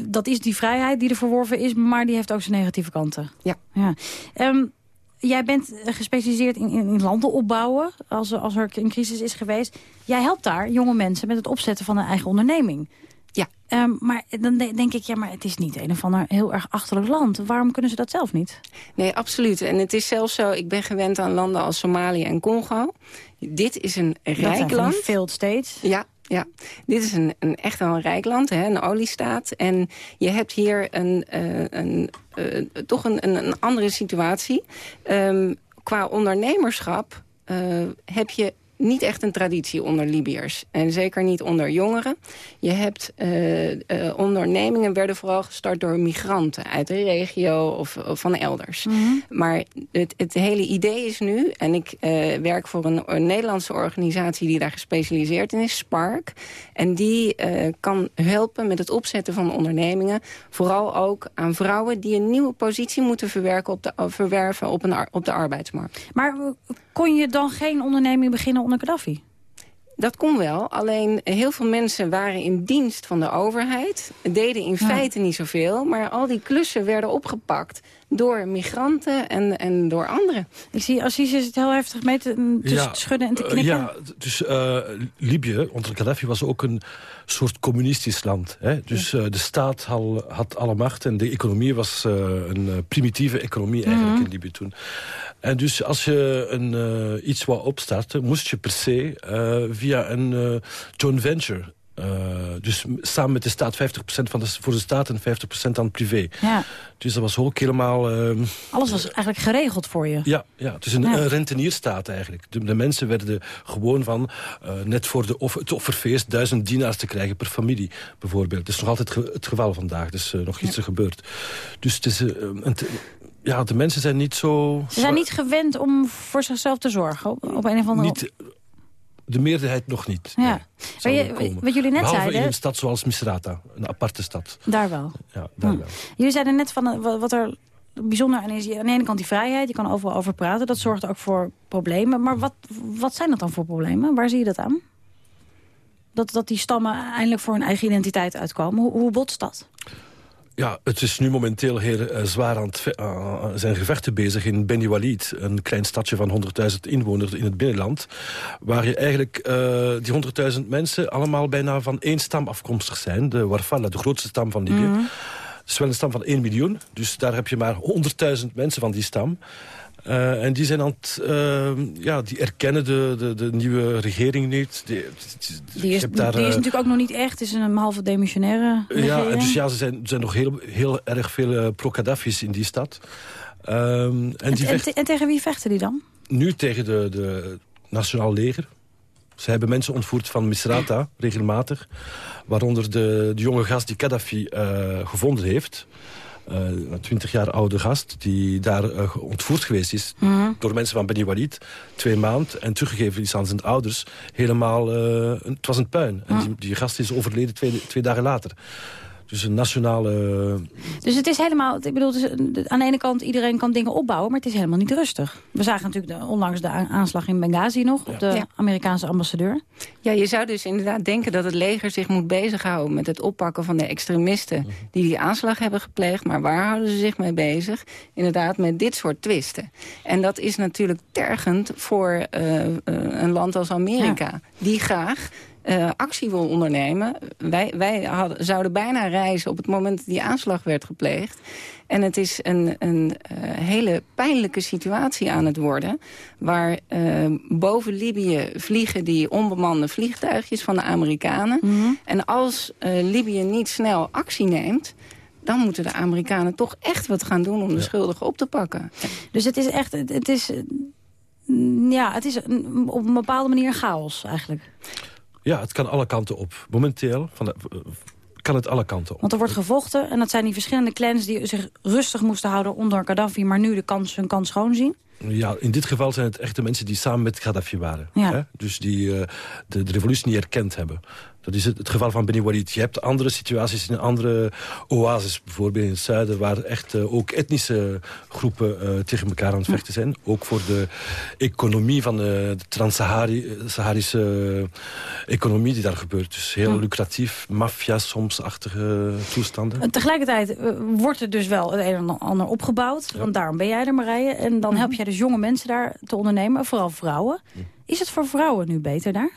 [SPEAKER 3] dat is die vrijheid die er verworven is... maar die heeft ook zijn negatieve kanten.
[SPEAKER 13] Ja.
[SPEAKER 3] ja. Um, Jij bent gespecialiseerd in, in, in, landen opbouwen, als, als er een crisis is geweest. Jij helpt daar jonge mensen met het opzetten van een eigen onderneming.
[SPEAKER 13] Ja.
[SPEAKER 3] Um, maar dan denk ik, ja, maar het is niet een of ander heel erg achterlijk land. Waarom kunnen ze dat zelf niet?
[SPEAKER 13] Nee, absoluut. En het is zelfs zo, ik ben gewend aan landen als Somalië en Congo. Dit is een rijk land.
[SPEAKER 3] failed states.
[SPEAKER 13] Ja, ja, dit is een, een echt wel een rijk land, hè, een oliestaat. En je hebt hier een, uh, een, uh, toch een, een, andere situatie. Um, qua ondernemerschap uh, heb je niet echt een traditie onder Libiërs. En zeker niet onder jongeren. Je hebt uh, uh, ondernemingen werden vooral gestart door migranten uit de regio of, of van elders. Mm -hmm. Maar het, het, hele idee is nu, en ik uh, werk voor een, een, Nederlandse organisatie die daar gespecialiseerd in is, Spark. En die kan helpen met het opzetten van ondernemingen. Vooral ook aan vrouwen die een nieuwe positie moeten verwerken op de, verwerven op, een, op de arbeidsmarkt.
[SPEAKER 3] Maar kon je dan geen onderneming beginnen onder Gaddafi?
[SPEAKER 13] Dat kon wel, alleen heel veel mensen waren in dienst van de overheid. Deden in ja. feite niet zoveel, maar al die klussen werden opgepakt. Door migranten en, en door anderen.
[SPEAKER 3] Ik zie Assis is het heel heftig mee te, te
[SPEAKER 12] Ja,
[SPEAKER 3] schudden en te
[SPEAKER 12] eh,
[SPEAKER 3] knikken.
[SPEAKER 12] ja, dus eh, Libië onder Gaddafi was ook een soort communistisch land. Hè? Dus eh, de staat had, had alle macht en de economie was eh, een primitieve economie eigenlijk
[SPEAKER 28] Mhm.
[SPEAKER 12] in Libië toen. En dus als je een, eh, iets wou opstarten, moest je per se eh, via een eh, joint venture... eh, dus samen met de staat 50% van de, voor de staat en 50% aan privé.
[SPEAKER 3] Ja.
[SPEAKER 12] Dus dat was ook helemaal... ehm,
[SPEAKER 3] Alles was eigenlijk geregeld voor je.
[SPEAKER 12] ja, ja, het is een,
[SPEAKER 3] Ja.
[SPEAKER 12] een rentenierstaat eigenlijk. De, de mensen werden gewoon van, eh, net voor de off- het offerfeest... duizend dinars te krijgen per familie, bijvoorbeeld. Dat is nog altijd ge- het geval vandaag, dus eh, nog iets er gebeurt. Dus het is, een ja, de mensen zijn niet zo...
[SPEAKER 3] Ze zijn niet gewend om voor zichzelf te zorgen. Op, op een of andere
[SPEAKER 12] Niet, de meerderheid nog niet.
[SPEAKER 3] Ja.
[SPEAKER 12] nee,
[SPEAKER 3] je- wat jullie net
[SPEAKER 12] Behalve
[SPEAKER 3] zeiden-
[SPEAKER 12] in een stad zoals Misrata, een aparte stad.
[SPEAKER 3] Daar wel.
[SPEAKER 12] Ja, daar
[SPEAKER 3] Hm.
[SPEAKER 12] wel.
[SPEAKER 3] Jullie zeiden net van eh, wat wat er bijzonder aan is. Aan de ene kant die vrijheid, je kan overal over praten. Dat zorgt ook voor problemen. Maar wat, wat zijn dat dan voor problemen? Waar zie je dat aan? Dat, dat die stammen eindelijk voor hun eigen identiteit uitkomen. Hoe, hoe botst dat?
[SPEAKER 12] Ja, het is nu momenteel heel eh, zwaar aan het ve- eh, zijn gevechten bezig in Beni Walid. Een klein stadje van 100.000 inwoners in het binnenland. Waar je eigenlijk eh, die 100.000 mensen allemaal bijna van één stam afkomstig zijn. De Warfalla, de grootste stam van Libië. Het is wel een stam van 1 miljoen. Dus daar heb je maar 100.000 mensen van die stam. Eh, en die zijn aan het, eh, ja, die erkennen de, de, de nieuwe regering niet. Die,
[SPEAKER 3] Die is,
[SPEAKER 12] je hebt daar,
[SPEAKER 3] die is
[SPEAKER 12] eh,
[SPEAKER 3] natuurlijk ook nog niet echt. Het is een halve demissionaire
[SPEAKER 12] ja, en dus ja, er zijn, er zijn nog heel, heel erg veel eh, pro-Kaddafi's in die stad. Ehm, en
[SPEAKER 3] En,
[SPEAKER 12] die
[SPEAKER 3] en,
[SPEAKER 12] vechten
[SPEAKER 3] te- en tegen wie vechten die dan?
[SPEAKER 12] nu tegen de, de Nationaal Leger. Ze hebben mensen ontvoerd van Misrata, regelmatig. Waaronder de, de jonge gast die Gaddafi eh, gevonden heeft. Eh, een twintig jaar oude gast die daar eh, ontvoerd geweest is...
[SPEAKER 3] Mhm.
[SPEAKER 12] door mensen van Beni Walid, twee maanden... en teruggegeven is aan zijn ouders. Helemaal, eh, een- het was een puin. En
[SPEAKER 3] Ja.
[SPEAKER 12] die, die gast is overleden twee, twee dagen later. Dus een nationale...
[SPEAKER 3] Dus het is helemaal, ik bedoel, aan de ene kant iedereen kan dingen opbouwen, maar het is helemaal niet rustig. We zagen natuurlijk de, onlangs de aanslag in Benghazi nog op de
[SPEAKER 13] Ja.
[SPEAKER 3] Amerikaanse ambassadeur.
[SPEAKER 13] Ja, je zou dus inderdaad denken dat het leger zich moet bezighouden... met het oppakken van de extremisten
[SPEAKER 12] Mhm.
[SPEAKER 13] die die aanslag hebben gepleegd. Maar waar houden ze zich mee bezig? Inderdaad, met dit soort twisten. En dat is natuurlijk tergend voor eh, eh, een land als Amerika... die graag eh, actie wil ondernemen. Wij, wij hadden, zouden bijna reizen op het moment dat die aanslag werd gepleegd. En het is een, een eh, hele pijnlijke situatie aan het worden... waar eh, boven Libië vliegen die onbemande vliegtuigjes van de Amerikanen. En als eh, Libië niet snel actie neemt... dan moeten de Amerikanen toch echt wat gaan doen om de schuldigen op te pakken.
[SPEAKER 3] Dus het is echt, het het is, eh, ja, het is op een bepaalde manier chaos eigenlijk.
[SPEAKER 12] Ja, het kan alle kanten op. Momenteel van, de- eh, kan het alle kanten op.
[SPEAKER 3] Want er wordt gevochten en dat zijn die verschillende clans die zich rustig moesten houden onder Gaddafi, maar nu de kans, hun kans schoon zien.
[SPEAKER 12] Ja, in dit geval zijn het echt de mensen die samen met Gaddafi waren.
[SPEAKER 3] Ja.
[SPEAKER 12] Hè? Dus die eh, de, de revolutie niet erkend hebben. Dat is het, het geval van Beni Walid. Je hebt andere situaties in andere oases, bijvoorbeeld in het zuiden... waar echt eh, ook etnische groepen eh, tegen elkaar aan het vechten zijn. Ook voor de economie van eh, de trans-Saharische economie die daar gebeurt. Dus heel
[SPEAKER 3] Ja.
[SPEAKER 12] lucratief, maffia soms-achtige toestanden.
[SPEAKER 3] En Tegelijkertijd wordt er dus wel het een en ander opgebouwd. Want daarom ben jij er, Marije. En dan help jij dus jonge mensen daar te ondernemen, vooral vrouwen. Is het voor vrouwen nu beter daar?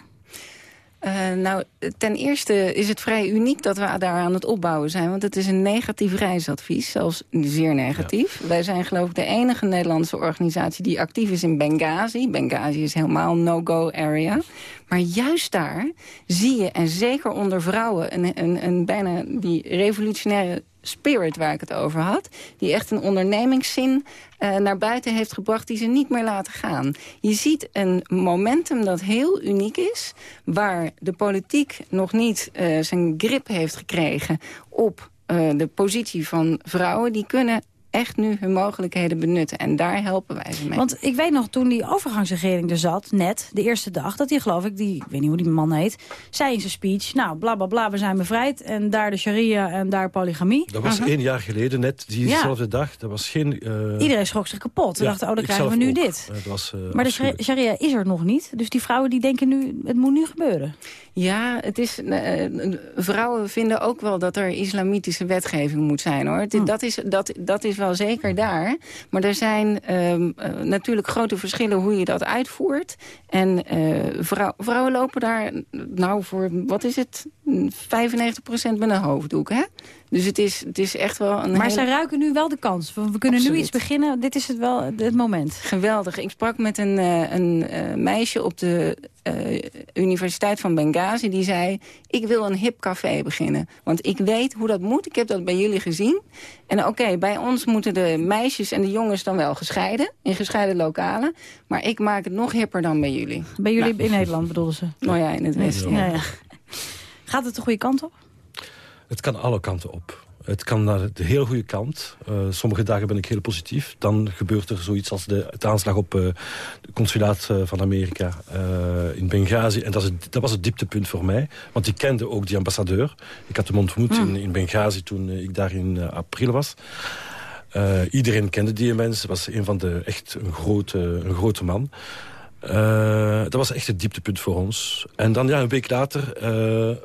[SPEAKER 13] Eh, nou, ten eerste is het vrij uniek dat we daar aan het opbouwen zijn. Want het is een negatief reisadvies, zelfs zeer negatief. Wij zijn geloof ik de enige Nederlandse organisatie die actief is in Benghazi. Benghazi is helemaal een no-go area. Maar juist daar zie je, en zeker onder vrouwen... een, een, een bijna die revolutionaire spirit waar ik het over had... die echt een ondernemingszin eh, naar buiten heeft gebracht... die ze niet meer laten gaan. Je ziet een momentum dat heel uniek is... waar de politiek nog niet eh, zijn grip heeft gekregen... op eh, de positie van vrouwen. Die kunnen echt nu hun mogelijkheden benutten. En daar helpen wij ze mee.
[SPEAKER 3] Want ik weet nog, toen die overgangsregering er zat, net, de eerste dag... dat die, geloof ik, die, ik weet niet hoe die man heet... zei in zijn speech, nou, bla bla bla, we zijn bevrijd... en daar de sharia en daar polygamie.
[SPEAKER 12] Dat was
[SPEAKER 3] Aha.
[SPEAKER 12] één jaar geleden, net diezelfde dag. Dat was geen... eh,
[SPEAKER 3] Iedereen schrok zich kapot. Ze
[SPEAKER 12] ja,
[SPEAKER 3] dachten, oh, dan krijgen we nu
[SPEAKER 12] ook.
[SPEAKER 3] dit.
[SPEAKER 12] Het was, eh,
[SPEAKER 3] Maar de
[SPEAKER 12] afschuwelijk.
[SPEAKER 3] sharia is er nog niet. Dus die vrouwen die denken nu, het moet nu gebeuren.
[SPEAKER 13] Ja, het is, eh, vrouwen vinden ook wel dat er islamitische wetgeving moet zijn. hoor. Het- Dat, is, dat, dat is wel zeker daar. Maar er zijn ehm, eh, natuurlijk grote verschillen hoe je dat uitvoert. En eh, vrou- vrouwen lopen daar, nou voor, wat is het, 95% met een hoofddoek, hè? Dus het is, het is echt wel een
[SPEAKER 3] Maar
[SPEAKER 13] hele-
[SPEAKER 3] zij ruiken nu wel de kans. We kunnen nu iets beginnen. Dit is het wel het moment.
[SPEAKER 13] Geweldig. Ik sprak met een, eh, een eh, meisje op de eh, Universiteit van Benghazi. Die zei, ik wil een hip café beginnen. Want ik weet hoe dat moet. Ik heb dat bij jullie gezien. En oké, bij ons moeten de meisjes en de jongens dan wel gescheiden. In gescheiden lokalen. Maar ik maak het nog hipper dan bij jullie.
[SPEAKER 3] Bij jullie
[SPEAKER 13] Nou.
[SPEAKER 3] in Nederland bedoelden ze?
[SPEAKER 13] Nou ja, in het Westen.
[SPEAKER 3] Ja, ja. Gaat het de goede kant op?
[SPEAKER 12] Het kan alle kanten op. Het kan naar de heel goede kant. Eh, sommige dagen ben ik heel positief. Dan gebeurt er zoiets als de, het aanslag op uh, het consulaat uh, van Amerika in Benghazi. En dat, is het, dat, was het dieptepunt voor mij. Want ik kende ook die ambassadeur. Ik had hem ontmoet mm. in, in, Benghazi toen ik daar in april was. Iedereen kende die mens. was een van de echt een grote, een grote man. Uh, dat was echt het dieptepunt voor ons. En dan ja, een week later uh,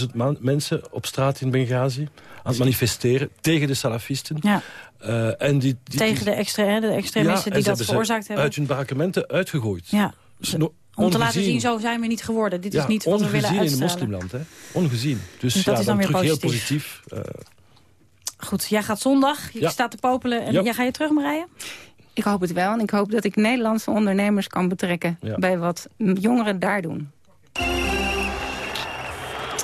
[SPEAKER 12] 50.000 mensen op straat in Benghazi... aan het manifesteren tegen de salafisten.
[SPEAKER 3] Ja.
[SPEAKER 12] Uh, en die, die,
[SPEAKER 3] tegen de, extre de extremisten
[SPEAKER 12] ja,
[SPEAKER 3] die dat veroorzaakt hebben.
[SPEAKER 12] uit hun barakementen uitgegooid.
[SPEAKER 3] Ja. Om te laten zien, zo zijn we niet geworden. Dit
[SPEAKER 12] ja,
[SPEAKER 3] is niet wat we willen uitstralen.
[SPEAKER 12] in een moslimland, hè? Ongezien. Dus,
[SPEAKER 3] dus
[SPEAKER 12] ja,
[SPEAKER 3] dat is dan,
[SPEAKER 12] dan
[SPEAKER 3] weer
[SPEAKER 12] terug
[SPEAKER 3] positief.
[SPEAKER 12] heel positief.
[SPEAKER 3] Goed, jij gaat zondag, je
[SPEAKER 12] Ja.
[SPEAKER 3] staat te popelen en
[SPEAKER 12] Ja.
[SPEAKER 3] jij ga je terug rijden?
[SPEAKER 13] Ik hoop het wel. En ik hoop dat ik Nederlandse ondernemers kan betrekken...
[SPEAKER 12] Ja.
[SPEAKER 13] bij wat jongeren daar doen.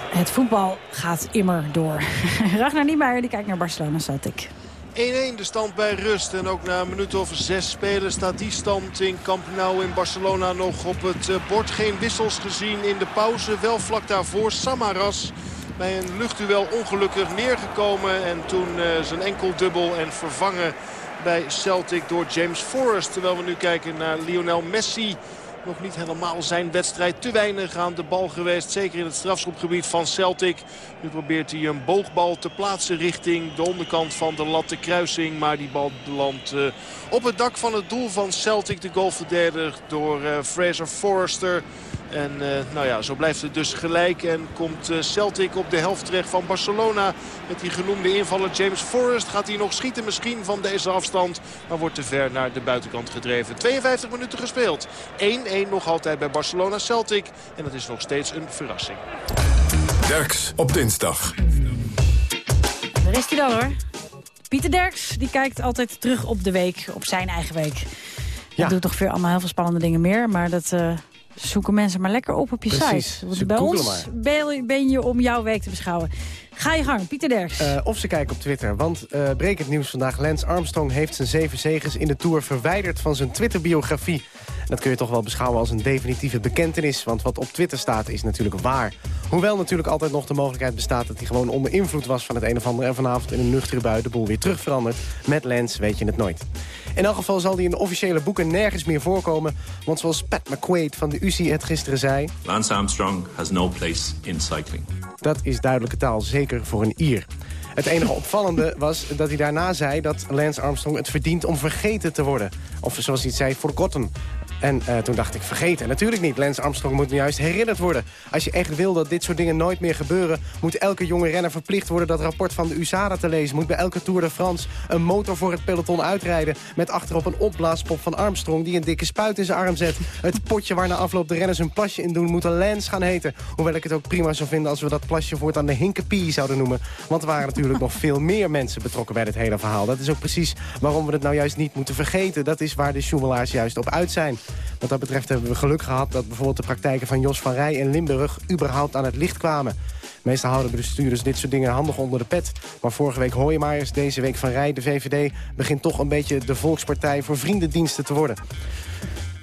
[SPEAKER 3] Het voetbal gaat immer door. Ragnar Niemeyer die kijkt naar Barcelona Celtic.
[SPEAKER 5] 1-1 de stand bij rust. En ook na een minuut of zes spelen staat die stand in Camp Nou in Barcelona nog op het eh, bord. Geen wissels gezien in de pauze. Wel vlak daarvoor Samaras bij een luchtduel ongelukkig neergekomen. En toen eh, zijn enkel dubbel en vervangen bij Celtic door James Forrest. Terwijl we nu kijken naar Lionel Messi. Nog niet helemaal zijn wedstrijd. Te weinig aan de bal geweest. Zeker in het strafschopgebied van Celtic. Nu probeert hij een boogbal te plaatsen richting de onderkant van de lat de kruising. Maar die bal belandt uh, op het dak van het doel van Celtic. De goal verdedigd door uh, Fraser Forrester. En uh, nou ja, zo blijft het dus gelijk. En komt uh, Celtic op de helft terecht van Barcelona. Met die genoemde invaller James Forrest. Gaat hij nog schieten misschien van deze afstand. Maar wordt te ver naar de buitenkant gedreven. 52 minuten gespeeld. 1-1 nog altijd bij Barcelona Celtic. En dat is nog steeds een verrassing.
[SPEAKER 2] Derks op dinsdag.
[SPEAKER 3] Daar is hij dan hoor. Pieter Derks die kijkt altijd terug op de week. Op zijn eigen week.
[SPEAKER 23] Ja.
[SPEAKER 3] Dat doet toch weer allemaal heel veel spannende dingen meer. Maar dat... Uh, zoeken mensen maar lekker op op je
[SPEAKER 23] Precies.
[SPEAKER 3] site. Want bij ons ben, ben je om jouw week te beschouwen. Ga je gang, Pieter Derks.
[SPEAKER 23] Uh, of ze kijken op Twitter, want uh, brekend nieuws vandaag. Lance Armstrong heeft zijn zeven zegens in de Tour verwijderd van zijn Twitter-biografie. Dat kun je toch wel beschouwen als een definitieve bekentenis. Want wat op Twitter staat is natuurlijk waar. Hoewel natuurlijk altijd nog de mogelijkheid bestaat... dat hij gewoon onder invloed was van het een of ander... en vanavond in een nuchtere bui de boel weer terug verandert. Met Lance weet je het nooit. In elk geval zal hij in de officiële boeken nergens meer voorkomen. Want zoals Pat McQuaid van de UCI het gisteren zei...
[SPEAKER 28] Lance Armstrong has no place in cycling.
[SPEAKER 23] Dat is duidelijke taal, zeker voor een Ier. Het enige opvallende was dat hij daarna zei dat Lance Armstrong het verdient om vergeten te worden. Of zoals hij het zei, forgotten. En uh, toen dacht ik, vergeten. Natuurlijk niet. Lance Armstrong moet nu juist herinnerd worden. Als je echt wil dat dit soort dingen nooit meer gebeuren... moet elke jonge renner verplicht worden dat rapport van de USADA te lezen. Moet bij elke Tour de France een motor voor het peloton uitrijden... met achterop een opblaaspop van Armstrong die een dikke spuit in zijn arm zet. Het potje waar na afloop de renners hun plasje in doen... moet een Lance gaan heten. Hoewel ik het ook prima zou vinden als we dat plasje voortaan de Hinkepie zouden noemen. Want er waren natuurlijk nog veel meer mensen betrokken bij dit hele verhaal. Dat is ook precies waarom we het nou juist niet moeten vergeten. Dat is waar de joemelaars juist op uit zijn. Wat dat betreft hebben we geluk gehad dat bijvoorbeeld de praktijken van Jos van Rij in Limburg überhaupt aan het licht kwamen. Meestal houden de bestuurders dit soort dingen handig onder de pet. Maar vorige week Hoijemaers, deze week Van Rij, de VVD... begint toch een beetje de volkspartij voor vriendendiensten te worden.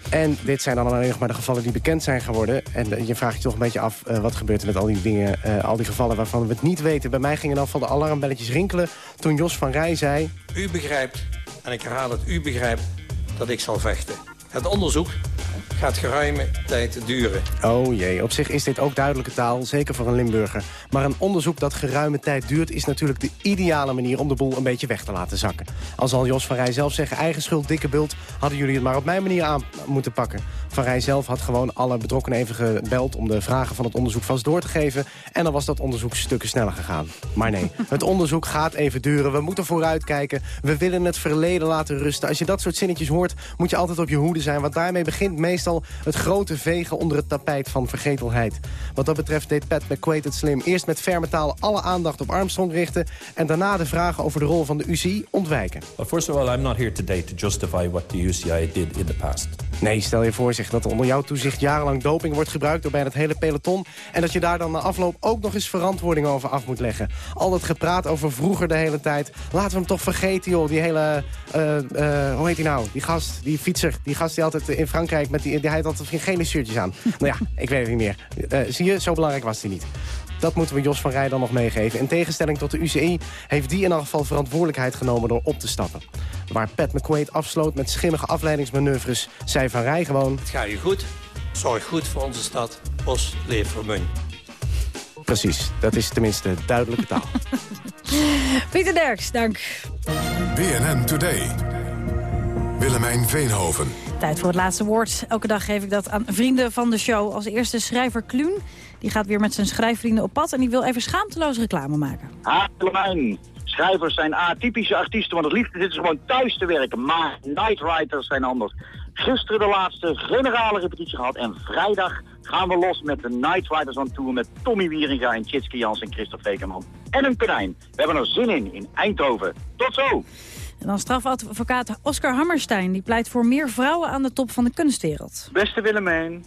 [SPEAKER 23] En dit zijn dan alleen nog maar de gevallen die bekend zijn geworden. En uh, je vraagt je toch een beetje af, uh, wat gebeurt er met al die dingen, uh, al die gevallen waarvan we het niet weten. Bij mij gingen dan van de alarmbelletjes rinkelen toen Jos van Rij zei...
[SPEAKER 29] U begrijpt, en ik herhaal het, u begrijpt dat ik zal vechten. Het onderzoek gaat geruime tijd duren.
[SPEAKER 23] Oh jee, op zich is dit ook duidelijke taal, zeker voor een Limburger. Maar een onderzoek dat geruime tijd duurt... is natuurlijk de ideale manier om de boel een beetje weg te laten zakken. Al zal Jos van Rij zelf zeggen, eigen schuld, dikke bult... hadden jullie het maar op mijn manier aan moeten pakken. Van Rij zelf had gewoon alle betrokkenen even gebeld... om de vragen van het onderzoek vast door te geven... en dan was dat onderzoek stukken sneller gegaan. Maar nee, het onderzoek gaat even duren. We moeten vooruitkijken. We willen het verleden laten rusten. Als je dat soort zinnetjes hoort, moet je altijd op je hoede zijn... want daarmee begint meestal het grote vegen onder het tapijt van vergetelheid. Wat dat betreft deed Pat McQuaid het slim. Eerst met ferme taal alle aandacht op Armstrong richten... en daarna de vragen over de rol van de UCI ontwijken.
[SPEAKER 30] First of all, I'm not here today to justify what the UCI did in the past.
[SPEAKER 23] Nee, stel je voor zich dat er onder jouw toezicht jarenlang doping wordt gebruikt... door bijna het hele peloton... en dat je daar dan na afloop ook nog eens verantwoording over af moet leggen. Al dat gepraat over vroeger de hele tijd. Laten we hem toch vergeten, joh. Die hele, eh, eh, hoe heet hij nou? Die gast, die fietser. Die gast die altijd in Frankrijk met die, die hij had altijd geen gele shirtjes aan. nou ja, ik weet het niet meer. Eh, zie je, zo belangrijk was hij niet. Dat moeten we Jos van Rij dan nog meegeven. In tegenstelling tot de UCI heeft die in elk geval verantwoordelijkheid genomen door op te stappen. Waar Pat McQuaid afsloot met schimmige afleidingsmanoeuvres, zei Van Rij gewoon...
[SPEAKER 29] Het gaat je goed. Zorg goed voor onze stad. Os Levermun.
[SPEAKER 23] Precies, dat is tenminste duidelijke taal.
[SPEAKER 3] Pieter Derks, dank.
[SPEAKER 2] BNN Today. Willemijn Veenhoven.
[SPEAKER 3] Tijd voor het laatste woord. Elke dag geef ik dat aan vrienden van de show. Als eerste schrijver Kluun. Die gaat weer met zijn schrijfvrienden op pad... en die wil even schaamteloos reclame maken.
[SPEAKER 31] Willemijn, schrijvers zijn atypische artiesten, want het liefst zitten ze gewoon thuis te werken. Maar nightwriters zijn anders. Gisteren de laatste generale repetitie gehad en vrijdag gaan we los met de Nightwriters on Tour met Tommy Wieringa en Tjitske Jans en Christophe Vekerman. En een konijn. We hebben er zin in, in Eindhoven. Tot zo!
[SPEAKER 3] En dan strafadvocaat Oscar Hammerstein. Die pleit voor meer vrouwen aan de top van de kunstwereld.
[SPEAKER 32] Beste Willemijn,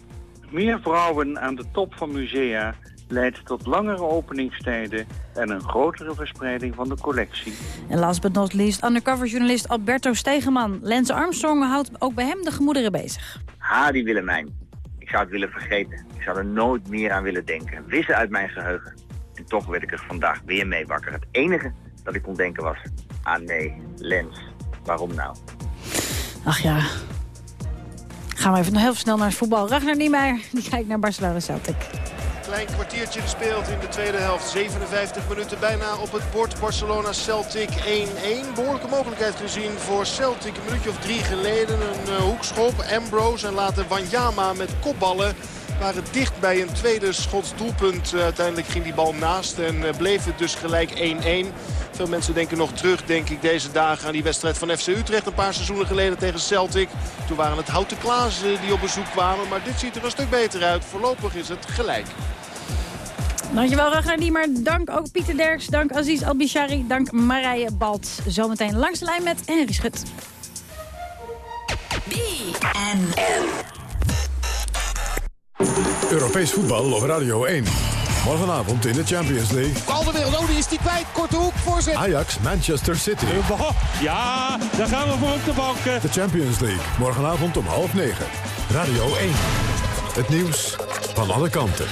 [SPEAKER 32] meer vrouwen aan de top van musea leidt tot langere openingstijden en een grotere verspreiding van de collectie.
[SPEAKER 3] En last but not least, undercoverjournalist Alberto Stegeman. Lance Armstrong houdt ook bij hem de gemoederen bezig.
[SPEAKER 31] Ha, die Willemijn. Ik zou het willen vergeten. Ik zou er nooit meer aan willen denken. Wissen uit mijn geheugen. En toch werd ik er vandaag weer mee wakker. Het enige dat ik kon denken was... Ah nee, Lens. Waarom nou?
[SPEAKER 3] Ach ja. Gaan we even nog heel snel naar het voetbal. Ragnar Niemeyer, die kijkt naar Barcelona Celtic.
[SPEAKER 5] Klein kwartiertje gespeeld in de tweede helft. 57 minuten bijna op het bord. Barcelona Celtic 1-1. Behoorlijke mogelijkheid gezien voor Celtic. Een minuutje of drie geleden een uh, hoekschop. Ambrose en later Wanyama met kopballen. Waren dicht bij een tweede schotsdoelpunt. Uh, uiteindelijk ging die bal naast en uh, bleef het dus gelijk 1-1. Veel mensen denken nog terug, denk ik, deze dagen aan die wedstrijd van FC Utrecht. Een paar seizoenen geleden tegen Celtic. Toen waren het Houten Klaas die op bezoek kwamen. Maar dit ziet er een stuk beter uit. Voorlopig is het gelijk.
[SPEAKER 3] Dankjewel Ragnar Niemer. Dank ook Pieter Derks. Dank Aziz Albishari. Dank Marije Balt. Zometeen langs de lijn met Henry Schut.
[SPEAKER 2] BNN. Europees voetbal op Radio 1. Morgenavond in de Champions League.
[SPEAKER 5] Bal de wereld, oh die is die kwijt. Korte hoek, voorzet.
[SPEAKER 2] Ajax, Manchester City.
[SPEAKER 33] Ja, daar gaan we voor op de bank.
[SPEAKER 2] De Champions League, morgenavond om half negen. Radio 1. Het nieuws van alle kanten.